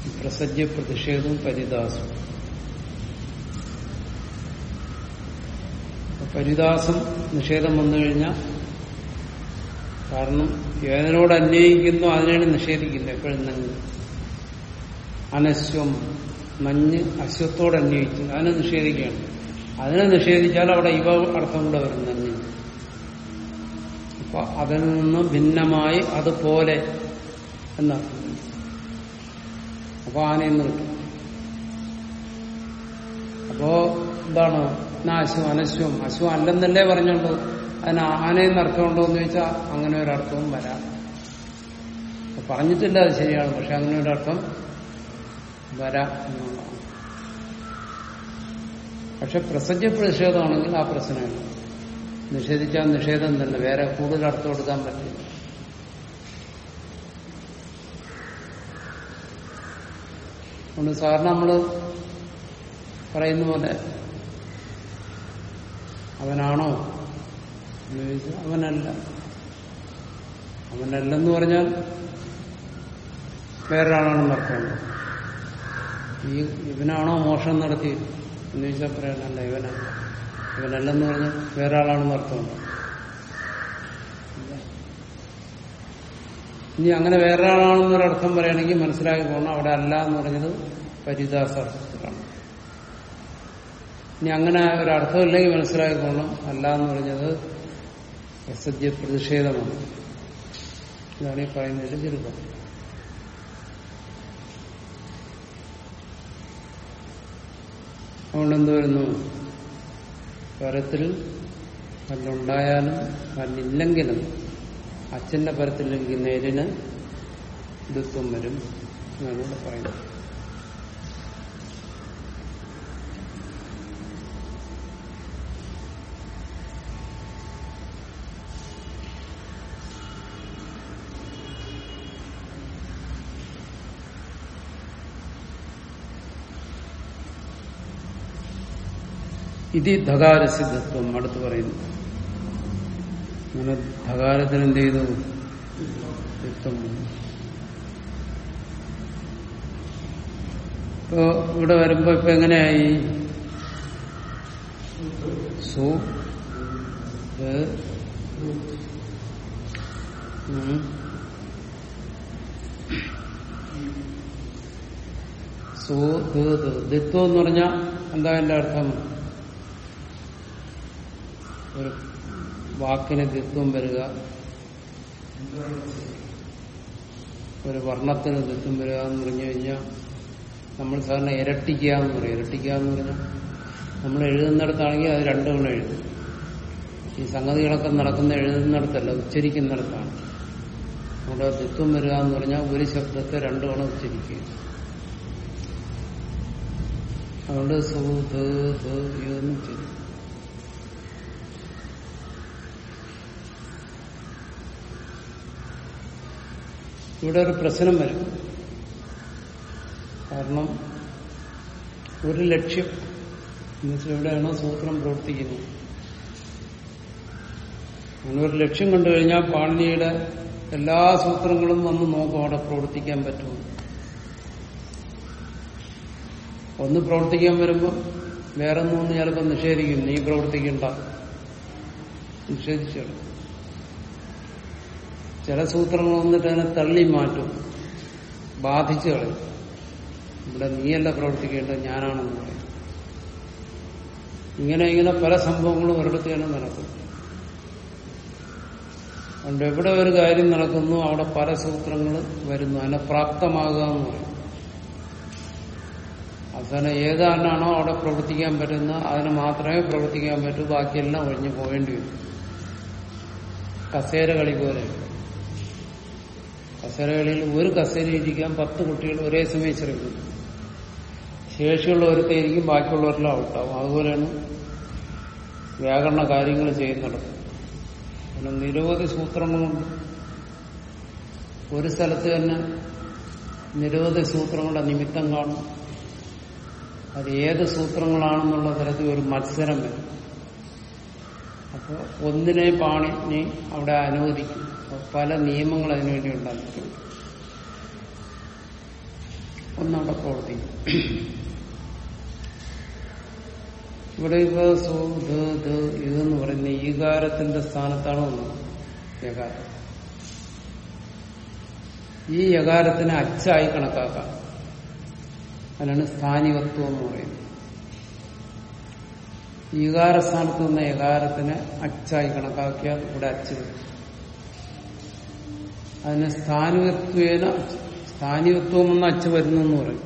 Speaker 1: ഈ പ്രസജ്യ പ്രതിഷേധവും പരിദാസവും പരിദാസം നിഷേധം വന്നു കഴിഞ്ഞാൽ കാരണം ഏതിനോട് അന്വയിക്കുന്നു അതിനാണ് നിഷേധിക്കുന്നത് എപ്പോഴും നഞ്ഞ് അനശ്വം നഞ്ഞ് അശ്വത്തോട് അന്വയിച്ചു അതിനെ നിഷേധിക്കുകയാണ്. അതിനെ നിഷേധിച്ചാൽ അവിടെ ഇവ അർത്ഥം കൂടെ വരും നഞ്ഞ് അപ്പൊ അതിൽ നിന്ന് ഭിന്നമായി അതുപോലെ എന്നർത്ഥം അപ്പൊ ആനയെന്ന് കിട്ടും. അപ്പോ എന്താണ് അശ്വം അനശ്വം? അശ്വം അല്ലെന്നല്ലേ പറഞ്ഞുള്ളൂ അതിന് ആനയെന്ന് അർത്ഥമുണ്ടോ എന്ന് ചോദിച്ചാൽ അങ്ങനെ ഒരർത്ഥവും വരാം. പറഞ്ഞിട്ടില്ല അത് ശരിയാണ് പക്ഷെ അങ്ങനെ ഒരർത്ഥം വരാം എന്നുള്ളതാണ്. പക്ഷെ പ്രസജ്ജ പ്രതിഷേധമാണെങ്കിൽ ആ പ്രശ്നമില്ല. നിഷേധിച്ചാൽ നിഷേധം തന്നെ വേറെ കൂടുതൽ അർത്ഥം കൊടുക്കാൻ പറ്റില്ല. അതുകൊണ്ട് സാറിന് നമ്മൾ പറയുന്ന പോലെ അവനാണോ? എന്ന് ചോദിച്ചാൽ അവനല്ല. അവനല്ലെന്ന് പറഞ്ഞാൽ വേറൊരാളാണെന്ന് അർത്ഥമുണ്ട് ഈ ഇവനാണോ മോഷണം നടത്തി എന്ന് ചോദിച്ചാൽ പറയാനല്ല ഇവനല്ല. ഇവനല്ലെന്ന് പറഞ്ഞാൽ വേറൊരാളാണെന്ന് അർത്ഥമുണ്ട് ഇനി അങ്ങനെ വേറൊരാളാണെന്നൊരർത്ഥം പറയുകയാണെങ്കിൽ മനസ്സിലാക്കി പോകണം അവിടെ അല്ല എന്ന് പറഞ്ഞത് പരിദാസാർത്ഥത്തിലാണ് ഇനി അങ്ങനെ ഒരർത്ഥമില്ലെങ്കിൽ മനസ്സിലാക്കിക്കോണം അല്ല എന്ന് പറഞ്ഞത് പ്രസജ്യ പ്രതിഷേധമാണ്. ഇതാണ് ഈ പറയുന്നതിന്റെ ചുരുക്കം. അതുകൊണ്ട് എന്ത് വരുന്നു? പരത്തിൽ കല്ലുണ്ടായാലും കല്ലില്ലെങ്കിലും അച്ഛന്റെ പരത്തില്ലെങ്കിൽ നേരിന് ദുഃഖം വരും എന്നാണ് ഇവിടെ പറയുന്നത്. ഇത് ധകാരസിദ്ധത്വം അടുത്ത് പറയുന്നു അങ്ങനെ ധകാരത്തിന് എന്ത് ചെയ്തു യുക്തം. ഇപ്പോ ഇവിടെ വരുമ്പോ ഇപ്പൊ എങ്ങനെയായി സു. സു. ദിത്വം എന്ന് പറഞ്ഞാൽ എന്താ എന്റെ അർത്ഥം ഒരു വാക്കിന് ദിത്വം വരിക. ഒരു വർണത്തിന് ദിത്വം വരിക എന്ന് പറഞ്ഞു കഴിഞ്ഞാൽ നമ്മൾ സാധാരണ ഇരട്ടിക്കുക എന്ന് പറയും. ഇരട്ടിക്കുക എന്ന് പറഞ്ഞാൽ നമ്മൾ എഴുതുന്നിടത്താണെങ്കിൽ അത് രണ്ടു ഗുണം എഴുതും. ഈ സംഗതികളൊക്കെ നടക്കുന്ന എഴുതുന്നിടത്തല്ല ഉച്ചരിക്കുന്നിടത്താണ്. അവിടെ ദിത്വം വരിക എന്ന് പറഞ്ഞാൽ ഒരു ശബ്ദത്തെ രണ്ടു ഗുണം ഉച്ചരിക്കുക. അതുകൊണ്ട് സു ധ ധ ഇവിടെ ഒരു പ്രശ്നം വരും. കാരണം ഒരു ലക്ഷ്യം എന്നുവെച്ചാൽ എവിടെയാണോ സൂത്രം പ്രവർത്തിക്കുന്നത്. അങ്ങനെ ഒരു ലക്ഷ്യം കണ്ടു കഴിഞ്ഞാൽ പാണിനിയുടെ എല്ലാ സൂത്രങ്ങളും വന്ന് നോക്കും അവിടെ പ്രവർത്തിക്കാൻ പറ്റുമോ. ഒന്ന് പ്രവർത്തിക്കാൻ വരുമ്പോൾ വേറെ ഒന്നും ചിലപ്പോൾ നിഷേധിക്കും. നീ പ്രവർത്തിക്കണ്ട. നിഷേധിച്ചോളൂ ചില സൂത്രങ്ങൾ വന്നിട്ട് അതിനെ തള്ളി മാറ്റും ബാധിച്ചു കളയും. ഇവിടെ നീയല്ല പ്രവർത്തിക്കേണ്ടത് ഞാനാണെന്ന് പറയും. ഇങ്ങനെ ഇങ്ങനെ പല സംഭവങ്ങളും ഒരിടത്ത് തന്നെ നടക്കും. അതുകൊണ്ട് എവിടെ ഒരു കാര്യം നടക്കുന്നു അവിടെ പല സൂത്രങ്ങൾ വരുന്നു അതിനെ പ്രാപ്തമാകുക എന്ന് പറയും. അവസാനം ഏതാനാണോ അവിടെ പ്രവർത്തിക്കാൻ പറ്റുന്ന അതിന് മാത്രമേ പ്രവർത്തിക്കാൻ പറ്റൂ ബാക്കിയെല്ലാം ഒഴിഞ്ഞു പോകേണ്ടി വരും. കസേര കളി പോലെ. കസേരകളിൽ ഒരു കസേര ഇരിക്കാൻ പത്ത് കുട്ടികൾ ഒരേ സമയം ശ്രമിക്കുന്നു ശേഷിയുള്ള ഒരുത്തായിരിക്കും ബാക്കിയുള്ളവരെല്ലാം ഔട്ടാവും. അതുപോലെയാണ് വ്യാകരണ കാര്യങ്ങൾ ചെയ്യുന്നത് പിന്നെ നിരവധി സൂത്രങ്ങളുണ്ട്. ഒരു സ്ഥലത്ത് തന്നെ നിരവധി സൂത്രങ്ങളുടെ നിമിത്തം കാണും. അത് ഏത് സൂത്രങ്ങളാണെന്നുള്ള തരത്തിൽ ഒരു മത്സരം വരും. അപ്പോൾ ഒന്നിനെ പാണിനെ അവിടെ അനുവദിക്കും. പല നിയമങ്ങൾ അതിനുവേണ്ടി ഉണ്ടാക്കിയിട്ടുണ്ട് ഒന്നവിടെ പ്രവർത്തിക്കും ഇവിടെ ഇപ്പൊ സു ധ ഇതെന്ന് പറയുന്ന ഈകാരത്തിന്റെ സ്ഥാനത്താണ് ഒന്ന് യകാരം. ഈ യകാരത്തിനെ അച്ചായി കണക്കാക്കാം. അതിനാണ് സ്ഥാനികത്വം എന്ന് പറയുന്നത്. ഈകാരസ്ഥാനത്ത് നിന്ന യകാരത്തിനെ അച്ചായി കണക്കാക്കിയാൽ ഇവിടെ അച്ച് അതിന് സ്ഥാനികത്വേന സ്ഥാനികത്വം എന്ന അച്ഛ വരുന്നു എന്ന് പറയും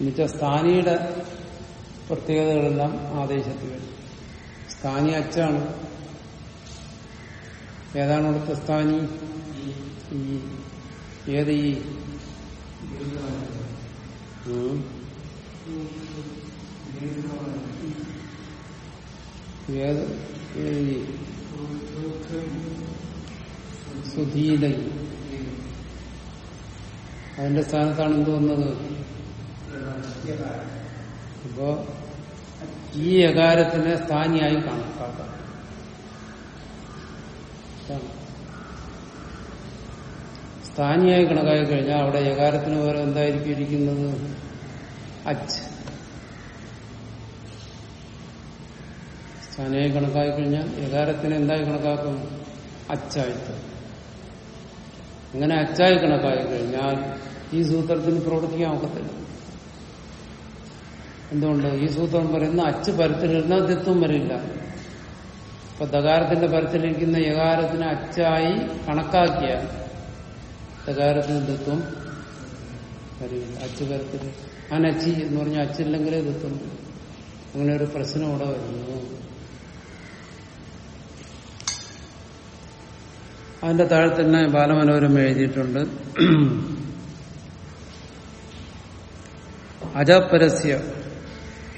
Speaker 1: എന്നുവെച്ചാൽ സ്ഥാനിയുടെ പ്രത്യേകതകളെല്ലാം ആദേശത്തിൽ വരും. സ്ഥാനി അച്ഛാണ് ഏതാണ് അവിടുത്തെ സ്ഥാനി? ഈ ഏത് ഈ. ഏത് സുധീല അതിന്റെ സ്ഥാനത്താണ് എന്ത് വന്നത്? അപ്പോ ഈ യകാരത്തിനെ സ്ഥാനിയായി കണക്കാക്കാം. സ്ഥാനിയായി കണക്കാക്കി കഴിഞ്ഞാൽ അവിടെ യകാരത്തിന് പകരം എന്തായിരിക്കും ഇരിക്കുന്നത്? അച്ച്. സ്ഥാനിയായി കണക്കാക്കി കഴിഞ്ഞാൽ യകാരത്തിന് എന്തായി കണക്കാക്കും? അച്ചായിട്ട്. അങ്ങനെ അച്ചായി കണക്കായി കഴിഞ്ഞാൽ ഈ സൂത്രത്തിന് പ്രവർത്തിക്കാൻ ഒക്കത്തില്ല. എന്തുകൊണ്ട്? ഈ സൂത്രം പറയുന്ന അച്ച് പരത്തിലിരുന്ന തിത്വം വരില്ല. ഇപ്പൊ ദകാരത്തിന്റെ പരത്തിലിരിക്കുന്ന യകാരത്തിന് അച്ചായി കണക്കാക്കിയ ദകാരത്തിന് ദിത്വം വരില്ല. അച്ച് പരത്തിൽ അനച്ചി എന്ന് പറഞ്ഞാൽ അച്ചില്ലെങ്കിലേ ദിത്വം അങ്ങനെ ഒരു പ്രശ്നം ഇവിടെ വരുന്നു. അതിന്റെ താഴെ തന്നെ ബാലമനോരം എഴുതിയിട്ടുണ്ട്. അജപരസ്യ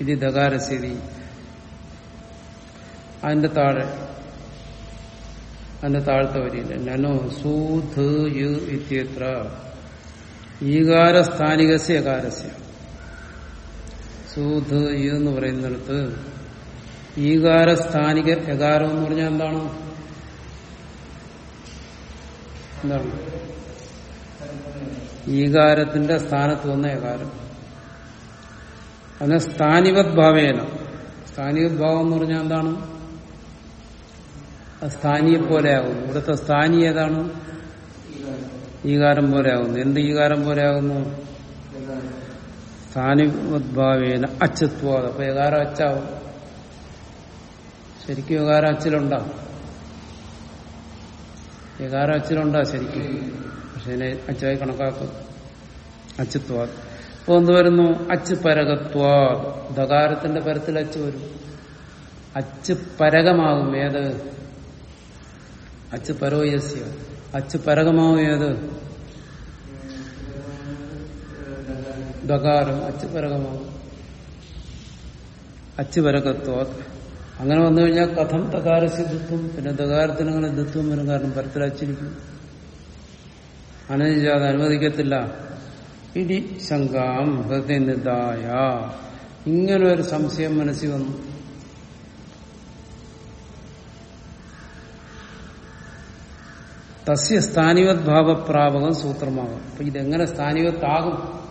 Speaker 1: ഇത് ദകാരസ്ഥിതി അതിന്റെ താഴെ അതിന്റെ താഴത്തെ വരിയില്ല നനോ സൂധ് യു ഇത്യത്ര. ഈകാരസ്ഥാനികസ്യ കാരസ്യ. സൂധ് യു എന്ന് പറയുന്നിടത്ത് ഈകാരസ്ഥാനിക യകാരം എന്ന് പറഞ്ഞാൽ എന്താണ്? എന്താണ് ഈകാരത്തിന്റെ സ്ഥാനത്ത് വന്ന ഏകാരം. അതിനെ സ്ഥാനിവത് ഭാവേന സ്ഥാനിവത് ഭാവം എന്ന് പറഞ്ഞാൽ എന്താണ്? സ്ഥാനീയെ പോലെ ആകുന്നു. ഇവിടുത്തെ സ്ഥാനി ഏതാണ്? ഈകാരം പോലെ ആകുന്നു. എന്ത് ഈകാരം പോലെ ആകുന്നു? സ്ഥാനിവദ്ഭാവേന അച്ചത്വാദ അപ്പൊ ഏകാരം അച്ചാവും. ശരിക്കും ഏകാരം അച്ചിലുണ്ടോ? ഏകാരം അച്ഛനുണ്ടാ ശരിക്കും. പക്ഷെ അതിനെ അച്ഛായി കണക്കാക്കും. അച്ഛത്വ അപ്പൊ എന്ത് വരുന്നു? അച്ച് പരകത്വാ ദകാരത്തിന്റെ പരത്തിൽ അച്ച് വരും. അച്ച് പരകമാകും ഏത്? അച്ച് പരോയസ്യ അച്ച് പരകമാകും ഏത്? ദകാരം അച്ച് പരകമാകും അച്ച് പരകത്വ അങ്ങനെ വന്നു കഴിഞ്ഞാൽ കഥം തകാരസ്യ ദുത്വം പിന്നെ തകാരത്തിന് അങ്ങനെ ദുത്വം വരും കാരണം പരത്തിലച്ചിരിക്കും. അനുജാതെ അനുവദിക്കത്തില്ല. ഇതി ശങ്കാം ഹൃദയനിതായ ഇങ്ങനെ ഒരു സംശയം മനസ്സിൽ വന്നു. തസ്യ സ്ഥാനിവത് ഭാവപ്രാപകം സൂത്രമാകും അപ്പൊ ഇതെങ്ങനെ സ്ഥാനിവത്താകും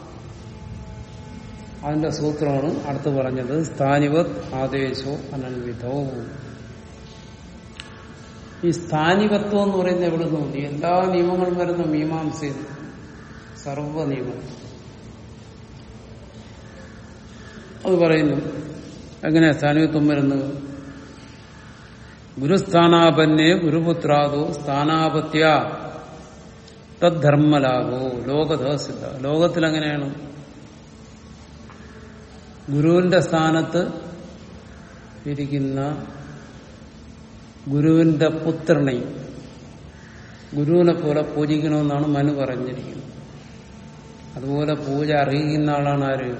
Speaker 1: അതിന്റെ സൂത്രമാണ് അടുത്ത് പറഞ്ഞത് സ്ഥാനിവത് ആദേശോ അനൽവിധോ. ഈ സ്ഥാനികത്വം എന്ന് പറയുന്നത് എവിടെ നിന്ന്? എല്ലാ നിയമങ്ങളും വരുന്ന മീമാംസയിൽ സർവ നിയമം അത് പറയുന്നു എങ്ങനെയാ സ്ഥാനികത്വം വരുന്നത്? ഗുരുസ്ഥാനാപന്നെ ഗുരുപുത്രാദോ സ്ഥാനാപത്യ തദ്ധർമ്മലാഭോ. ലോകതസിദ്ധ ലോകത്തിൽ എങ്ങനെയാണ് ഗുരുവിന്റെ സ്ഥാനത്ത് ഇരിക്കുന്ന ഗുരുവിന്റെ പുത്രനെ ഗുരുവിനെ പോലെ പൂജിക്കണമെന്നാണ് മനു പറഞ്ഞിരിക്കുന്നത്. അതുപോലെ പൂജ അറിയിക്കുന്ന ആളാണ് ആര്?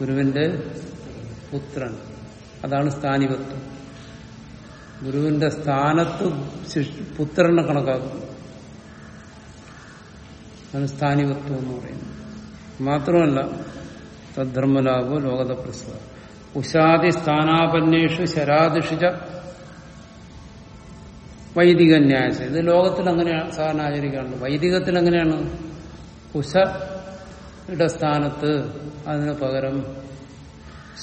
Speaker 1: ഗുരുവിന്റെ പുത്രൻ. അതാണ് സ്ഥാനികത്വം. ഗുരുവിന്റെ സ്ഥാനത്ത് പുത്രനെ കണക്കാക്കുന്നു. അതാണ് എന്ന് പറയുന്നത്. മാത്രമല്ല തദ്ധർമ്മലാഭോ ലോകത പ്രസവ ഉഷാദി സ്ഥാനാപന്യേഷു ശരാദിഷിച്ച വൈദിക ന്യായസ ഇത് ലോകത്തിൽ അങ്ങനെയാണ് സാധാരണ ആചരിക്കാറുണ്ട്. വൈദികത്തിൽ എങ്ങനെയാണ് ഉഷയുടെ സ്ഥാനത്ത് അതിന് പകരം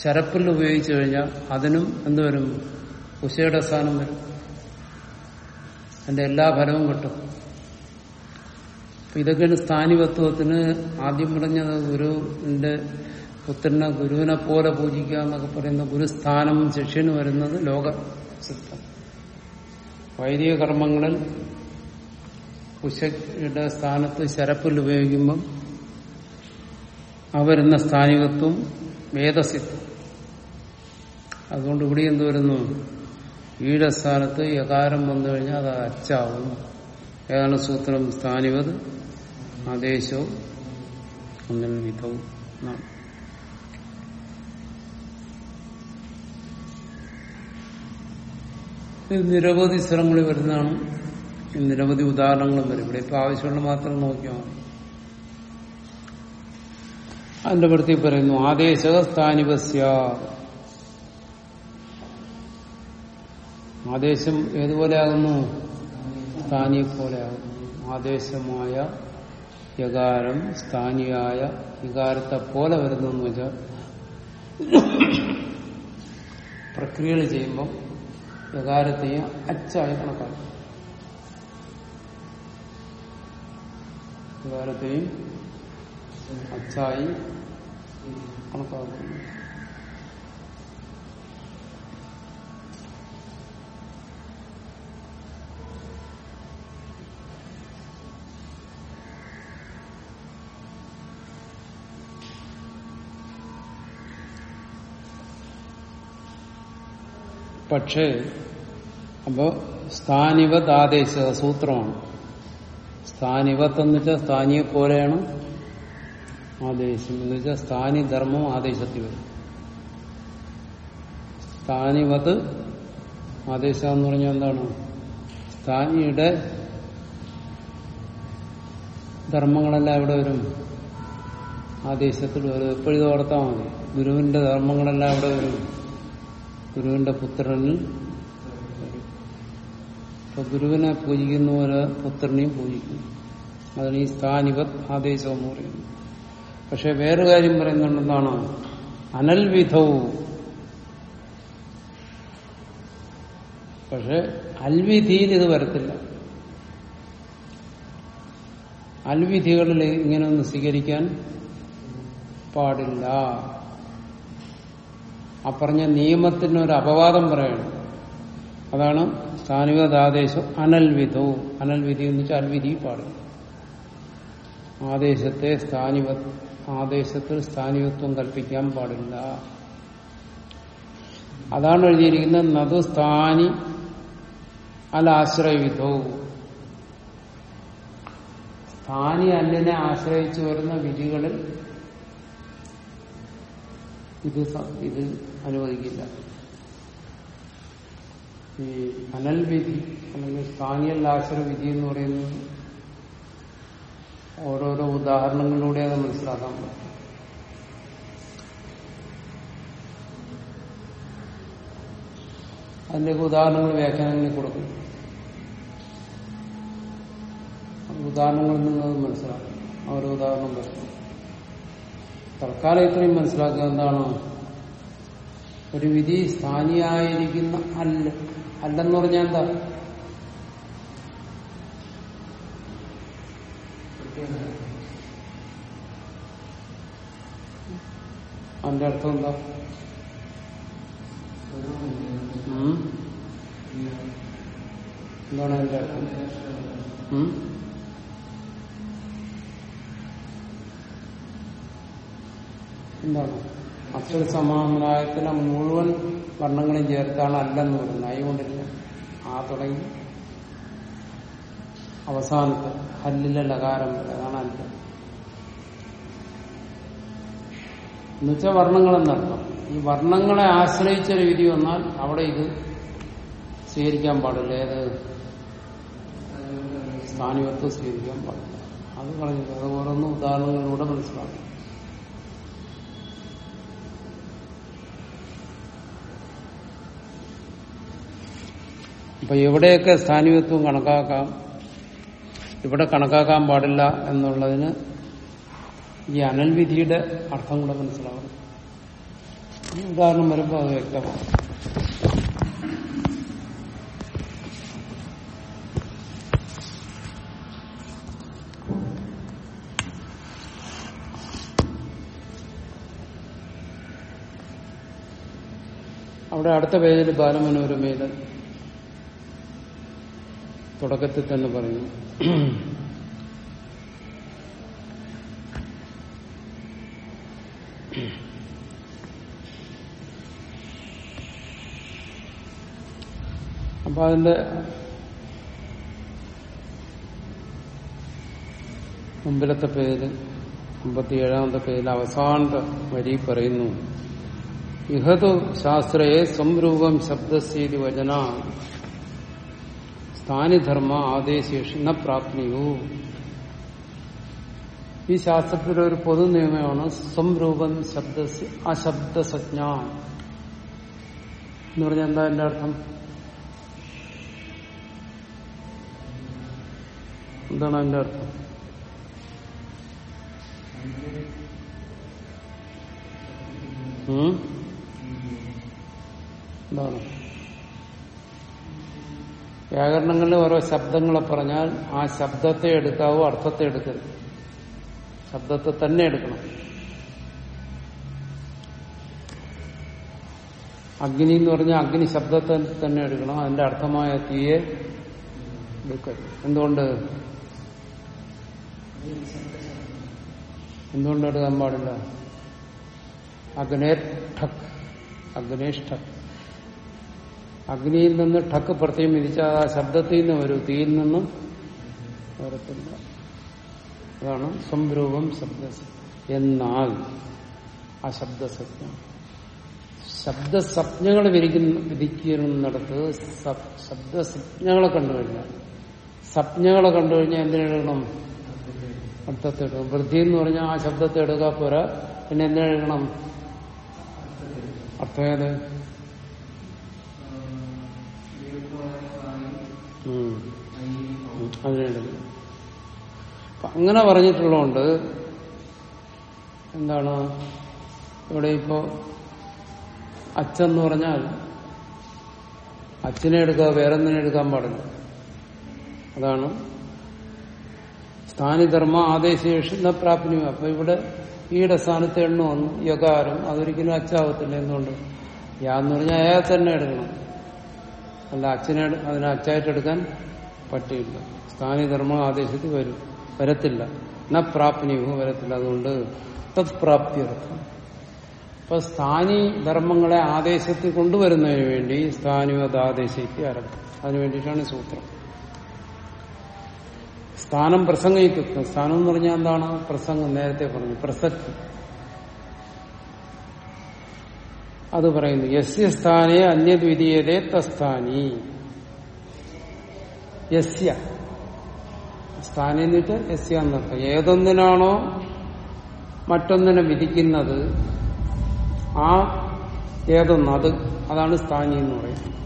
Speaker 1: ശരപ്പിൽ ഉപയോഗിച്ചു കഴിഞ്ഞാൽ അതിനും എന്തുവരും ഉഷയുടെ സ്ഥാനം വരും. അതിന്റെ എല്ലാ ഫലവും കിട്ടും. ഇതൊക്കെയാണ് സ്ഥാനികത്വത്തിന് ആദ്യം പറഞ്ഞത് ഗുരുവിന്റെ പുത്രനെ ഗുരുവിനെ പോലെ പൂജിക്കുക എന്നൊക്കെ പറയുന്ന ഗുരുസ്ഥാനം ശിഷ്യന് വരുന്നത് ലോക സിദ്ധം. വൈദിക കർമ്മങ്ങളിൽ ഉഷയുടെ സ്ഥാനത്ത് ശരപ്പിൽ ഉപയോഗിക്കുമ്പം ആ വരുന്ന സ്ഥാനികത്വം വേദസിദ്ധം. അതുകൊണ്ട് ഇവിടെ എന്ത് വരുന്നു? ഈയുടെ സ്ഥാനത്ത് യകാരം വന്നു കഴിഞ്ഞാൽ അത് അച്ചാവും. ഏതാണ് സൂത്രം സ്ഥാനിവത് ആദേശവും ഒന്നിൽ വിധവും നിരവധി സ്ഥലങ്ങളിൽ വരുന്നതാണ്. നിരവധി ഉദാഹരണങ്ങളും വരും. ഇവിടെ ഇപ്പൊ ആവശ്യമുള്ള മാത്രം നോക്കിയാൽ അതിന്റെ വൃത്തി പറയുന്നു ആദേശക സ്ഥാനിപസ്യ ആദേശം ഏതുപോലെ ആകുന്നു? സ്ഥാനിയെ പോലെ ആദേശമായ യകാരം സ്ഥാനിയായ വികാരത്തെ പോലെ വരുന്നു എന്ന് വെച്ചാൽ പ്രക്രിയകൾ ചെയ്യുമ്പോൾ യകാരത്തെയും അച്ചായി കണക്കാക്കും. വികാരത്തെയും അച്ചായി കണക്കാക്കുന്നു. പക്ഷേ അപ്പോ സ്ഥാനിവത് ആദേശ സൂത്രമാണ്. സ്ഥാനിവത്ത് എന്ന് വെച്ചാൽ സ്ഥാനിയെ പോലെയാണ് ആദേശം. എന്ന് വെച്ചാൽ സ്ഥാനി ധർമ്മം ആദേശത്തിൽ വരും. സ്ഥാനിവത് ആദേശം എന്ന് പറഞ്ഞാൽ എന്താണ്? സ്ഥാനിയുടെ ധർമ്മങ്ങളെല്ലാം എവിടെ വരും? ആദേശത്തിൽ വരും. എപ്പോഴും ഓർത്താൽ മതി. ഗുരുവിന്റെ ധർമ്മങ്ങളെല്ലാം എവിടെ വരും? ഗുരുവിന്റെ പുത്രനിൽ. ഇപ്പൊ ഗുരുവിനെ പൂജിക്കുന്ന പോലെ പുത്രനെയും പൂജിക്കുന്നു. അതിന് ഈ സ്ഥാനിപത് ആദേശം പറയുന്നു. പക്ഷെ വേറെ കാര്യം പറയുന്നുണ്ട് എന്താണ്? അനൽവിധവും പക്ഷെ അൽവിധിയിൽ ഇത് വരത്തില്ല. അൽവിധികളിൽ ഒന്ന് സ്വീകരിക്കാൻ പാടില്ല. ആ പറഞ്ഞ നിയമത്തിന് ഒരു അപവാദം പറയണം. അതാണ് സ്ഥാനികതാദേശം അനൽവിധവും അനൽവിധി എന്ന് വെച്ചാൽ അൽവിധി പാടില്ല ആദേശത്തെ സ്ഥാനിക ആദേശത്തിൽ സ്ഥാനികത്വം കൽപ്പിക്കാൻ പാടില്ല. അതാണ് എഴുതിയിരിക്കുന്നത് നതു സ്ഥാനി അലാശ്രയവിധവും സ്ഥാനി അല്ലിനെ ആശ്രയിച്ചു വരുന്ന വിധികളിൽ ഇത് ഇത് അനുവദിക്കില്ല. ഈ അനൽവിധി അല്ലെങ്കിൽ സ്ഥാനിയൽ ആശ്രയ വിധി എന്ന് പറയുന്നത് ഓരോരോ ഉദാഹരണങ്ങളിലൂടെ അത് മനസ്സിലാക്കാൻ പറ്റും. അതിന്റെയൊക്കെ ഉദാഹരണങ്ങൾ വ്യാഖ്യാനങ്ങളിൽ കൊടുക്കും. ഉദാഹരണങ്ങളിൽ നിന്ന് അത് മനസ്സിലാക്കും. ഓരോ ഉദാഹരണം പറയും തൽക്കാലം ഇത്രയും മനസ്സിലാക്കുക. എന്താണ് ഒരു വിധി സ്ഥാനിയായിരിക്കുന്ന അല്ല. അല്ലെന്ന് പറഞ്ഞാൽ എന്താ? അതിന്റെ അർത്ഥം എന്താ? എന്താണ് അതിന്റെ അർത്ഥം? എന്താണ്? അക്ഷര സമാനായത്തിലെ മുഴുവൻ വർണങ്ങളും ചേർത്താണ് അല്ലെന്ന് പറയുന്നത്. അതുകൊണ്ടില്ല ആ തുടങ്ങി. അവസാനത്തെ ഹല്ലിലെ ലകാരം വരെ. അതാണ് അല്ല എന്നുവെച്ചാൽ വർണങ്ങളെന്നർത്ഥം ഈ വർണങ്ങളെ ആശ്രയിച്ച രീതി വന്നാൽ അവിടെ ഇത് സ്വീകരിക്കാൻ പാടില്ല. ഏത്? സ്ഥാനികത്വം സ്വീകരിക്കാൻ പാടില്ല. അത് പറഞ്ഞില്ല അത് ഓരോന്ന് ഉദാഹരണങ്ങളിലൂടെ മനസ്സിലാക്കും. അപ്പൊ എവിടെയൊക്കെ സ്ഥാനികത്വം കണക്കാക്കാം. ഇവിടെ കണക്കാക്കാൻ പാടില്ല എന്നുള്ളതിന് ഈ അനൽവിധിയുടെ അർത്ഥം കൂടെ മനസ്സിലാവണം. ഉദാഹരണം വരുമ്പോൾ അത് വ്യക്തമാണ് അവിടെ അടുത്ത പേജിൽ ബാലമനോരമയിൽ തുടക്കത്തിൽ തന്നെ പറയുന്നു. അപ്പൊ അതിന്റെ മുമ്പിലത്തെ പേജിൽ അമ്പത്തിയേഴാമത്തെ പേജിൽ അവസാനത്തെ വരി പറയുന്നു. ഇഹതു ശാസ്ത്രയെ സംരൂപം ശബ്ദസ്ഥിതി വചന സ്ഥാനിധർമ്മ ആദേശേഷി ന ഈ ശാസ്ത്രത്തിലെ ഒരു പൊതു നിയമമാണ് സംരൂപം ശബ്ദ അശബ്ദസജ്ഞ. എന്ന് പറഞ്ഞാൽ എന്താ എന്റെ അർത്ഥം? എന്താണ് അതിന്റെ അർത്ഥം? എന്താണ്? വ്യാകരണങ്ങളിൽ ഓരോ ശബ്ദങ്ങളെ പറഞ്ഞാൽ ആ ശബ്ദത്തെ എടുക്കാവോ അർത്ഥത്തെ എടുക്കരുത്. ശബ്ദത്തെ തന്നെ എടുക്കണം. അഗ്നി എന്ന് പറഞ്ഞാൽ അഗ്നി ശബ്ദത്തെ തന്നെ എടുക്കണം. അതിന്റെ അർത്ഥമായ തീയെ എടുക്കരുത്. എന്തുകൊണ്ട്? എന്തുകൊണ്ട് എടുക്കാൻ പാടില്ല? അഗ്നേ ഠക് അഗ്നേഷ് ഠക് അഗ്നിയിൽ നിന്ന് ഠക്ക് പ്രത്യേകം വിധിച്ചാൽ ആ ശബ്ദത്തിൽ നിന്ന് വരും തീയിൽ നിന്നും വരത്തില്ല അതാണ് സംരൂപം ശബ്ദ എന്നാൽ ആ ശബ്ദസജ്ഞ ശബ്ദസജ്ഞകൾ വിരിക്കുന്ന വിധിക്കുന്നിടത്ത് ശബ്ദസജ്ഞകളെ കണ്ടുകഴിഞ്ഞാൽ സജ്ഞകളെ കണ്ടുകഴിഞ്ഞാൽ എന്തിനെഴുതണം അർത്ഥത്തെ എടുക്കും വൃദ്ധി എന്ന് പറഞ്ഞാൽ ആ ശബ്ദത്തെ എടുക്കാൻ പോരാ. പിന്നെ എന്തിനെടുക്കണം അർത്ഥം ഏത് അപ്പൊ അങ്ങനെ പറഞ്ഞിട്ടുള്ളതുകൊണ്ട് എന്താണ് ഇവിടെ ഇപ്പോ അച്ഛന്ന് പറഞ്ഞാൽ അച്ഛനെ എടുക്കുക വേറെന്തിനെ എടുക്കാൻ പാടില്ല. അതാണ് സ്ഥാനിധർമ്മ ആദേശേഷ പ്രാപ്നിയും അപ്പൊ ഇവിടെ ഈയുടെ സ്ഥാനത്ത് എണ്ണ വന്നു യകാരം അതൊരിക്കലും അച്ചാവത്തില്ല. എന്തുകൊണ്ട്? യാന്ന് പറഞ്ഞാൽ അയാൾ തന്നെ എടുക്കണം. അല്ല അച്ഛനെ അതിനെ അച്ചായിട്ട് എടുക്കാൻ പറ്റില്ല സ്ഥാനിധർമ്മ ആദേശത്തിൽ വരും. വരത്തില്ല. ന പ്രാപ്നിയും വരത്തില്ല. അതുകൊണ്ട് തത്പ്രാപ്തിയർത്ഥം അപ്പൊ സ്ഥാനി ധർമ്മങ്ങളെ ആദേശത്തിൽ കൊണ്ടുവരുന്നതിന് വേണ്ടി സ്ഥാനിവതാദേശിക്ക് ആരംഭം. അതിനു വേണ്ടിയിട്ടാണ് സൂത്രം. സ്ഥാനം പ്രസംഗിക്കും. സ്ഥാനം എന്ന് പറഞ്ഞാൽ എന്താണ്? പ്രസംഗം. നേരത്തെ പറഞ്ഞു. പ്രസക്തി. അത് പറയുന്നു. യസ്യ സ്ഥാനെ അന്യദ്വിതീയതേ തസ്ഥാനി. യസ്യ. സ്ഥാനം എന്നിട്ട് യസ്യ എന്നർത്ഥം. ഏതൊന്നിനാണോ മറ്റൊന്നിനെ വിധിക്കുന്നത് ആ ഏതൊന്ന് അത് അതാണ് സ്ഥാനി എന്ന് പറയുന്നത്.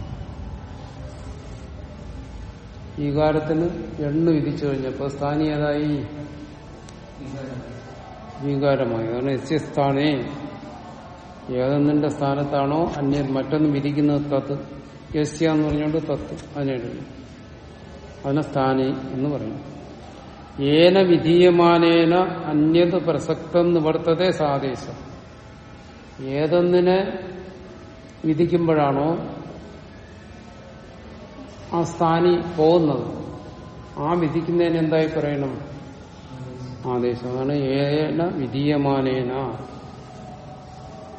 Speaker 1: വികാരത്തിന് എണ്ണ വിധിച്ചു കഴിഞ്ഞപ്പോ സ്ഥാനി ഏതായി? വികാരമായി. അതാണ് യസ്യസ്ഥാനേ ഏതൊന്നിന്റെ സ്ഥാനത്താണോ അന്യ മറ്റൊന്നും വിധിക്കുന്നത് തത്ത്. യസ്യ എന്ന് പറഞ്ഞുകൊണ്ട് തത്ത് അതിനെഴുതുന്നു അതിനെ സ്ഥാനി എന്ന് പറയുന്നു ഏന വിധീയമാനേന അന്യത് പ്രസക്തം നിവർത്തതേ സാദേശം. ഏതൊന്നിനെ വിധിക്കുമ്പോഴാണോ ആ സ്ഥാനി പോകുന്നത്. ആ വിധിക്കുന്നതിന് എന്തായി പറയണം? ആദേശം. അതാണ് ഏന വിധീയമാനേന.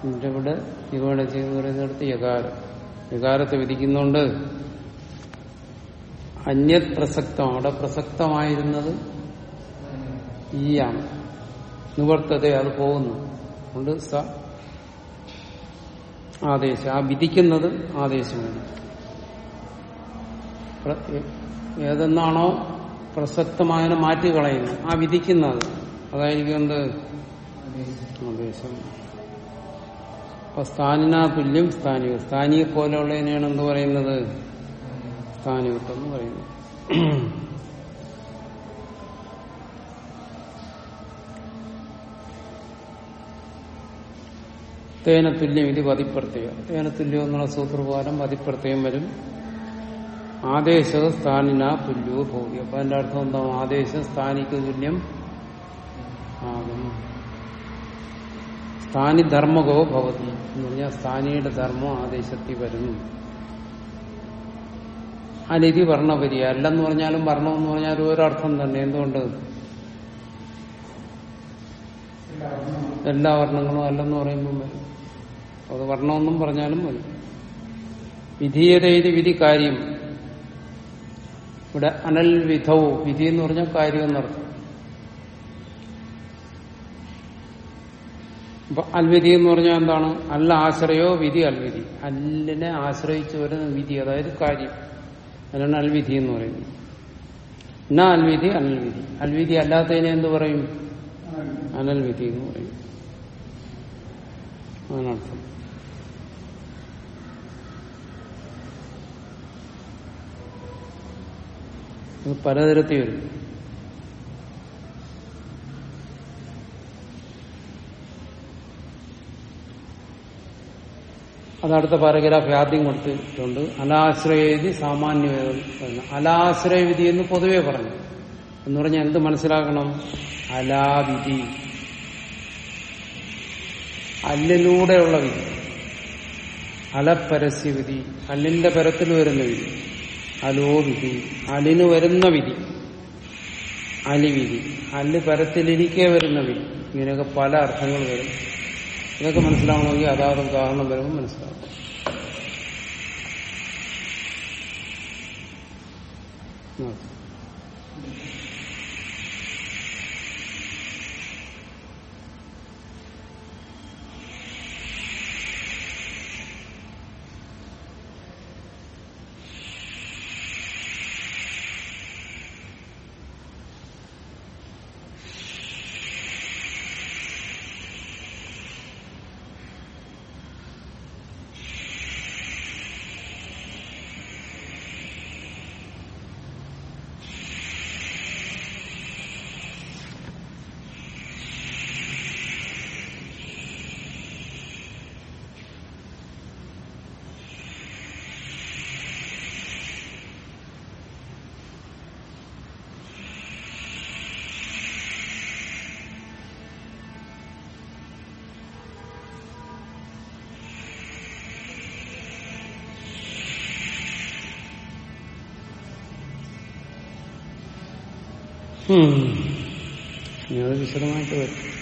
Speaker 1: ഇതിന്റെ ഇവിടെ ഇവണ ചെയ്ത് പറയുന്നിടത്ത് യകാരം. യകാരത്തെ വിധിക്കുന്നുണ്ട്. അന്യത് പ്രസക്തം. അവിടെ പ്രസക്തമായിരുന്നത് ഈയാണ് നിവർത്തതെ അത് പോകുന്നു. അതുകൊണ്ട് സ ആദേശം. ആ വിധിക്കുന്നത് ആദേശമാണ്. ഏതെന്നാണോ പ്രസക്തമായതിനെ മാറ്റിക്കളയുന്നത് ആ വിധിക്കുന്നത് അതായിരിക്കും എന്ത്? ആദേശം. അപ്പൊ സ്ഥാനിനാ തുല്യം സ്ഥാനിക. സ്ഥാനിയെ പോലെയുള്ളതിനെയാണ് എന്ത് പറയുന്നത്? സ്ഥാനികത്വം എന്ന് പറയുന്നത്. തേന തുല്യം ഇത് പതിപ്രത്യം തേന തുല്യം എന്നുള്ള സൂത്രപ്രകാരം പതിപ്രത്യം വരും. ആദേശ സ്ഥാനിന തുല്യോ ഭൂമി അപ്പൊ അതിന്റെ അർത്ഥം എന്താ? ആദേശ സ്ഥാനിക്ക് തുല്യം ആകും സ്ഥാനി ധർമ്മകോ ഭവതി എന്ന് പറഞ്ഞാൽ സ്ഥാനിയുടെ ധർമ്മം ആദേശത്തിൽ വരുന്നു. അനിതി വർണപരി അല്ലെന്ന് പറഞ്ഞാലും വർണം എന്ന് പറഞ്ഞാലും ഒരർത്ഥം തന്നെ. എന്തുകൊണ്ട്? എല്ലാ വർണങ്ങളും അല്ലെന്ന് പറയുമ്പോൾ അത് വർണമെന്നും പറഞ്ഞാലും മതി വിധീയത വിധി കാര്യം. ഇവിടെ അനൽവിധവും വിധി എന്ന് പറഞ്ഞാൽ കാര്യം എന്നർത്ഥം. അൽവിധി എന്ന് പറഞ്ഞാൽ എന്താണ്? അല്ല ആശ്രയോ വിധി അൽവിധി. അല്ലിനെ ആശ്രയിച്ചു വരുന്ന വിധി അതായത് കാര്യം. അതിനാണ് അൽവിധി എന്ന് പറയുന്നത്. എന്നാ അൽവിധി അനൽവിധി. അൽവിധി അല്ലാത്തതിനെ എന്ത് പറയും? അനൽവിധി എന്ന് പറയും. അതിനർത്ഥം. അത് പലതരത്തിൽ വരും അതടുത്ത പാരഗ്രാഫ് ആദ്യം കൊടുത്തിട്ടുണ്ട്. അനാശ്രയവിധി സാമാന്യ അലാശ്രയവിധി എന്ന് പൊതുവെ പറഞ്ഞു. എന്ന് പറഞ്ഞാൽ എന്ത് മനസ്സിലാക്കണം? അലാവിധി. അല്ലിലൂടെയുള്ള വിധി. അലപ്പരസ്യവിധി. അല്ലിന്റെ പരത്തിൽ വരുന്ന വിധി. അലോ വിധി അലിന് വരുന്ന വിധി. അലിവിധി. അല്ല് പരത്തിലിരിക്കെ വരുന്ന വിധി. ഇങ്ങനെയൊക്കെ പല അർത്ഥങ്ങൾ വരും. ഇതൊക്കെ മനസ്സിലാവണമെങ്കിൽ അതാത് ഉദാഹരണം വരുമ്പോൾ മനസ്സിലാവും. ഇനി അത് വിശദമായിട്ട് വരും.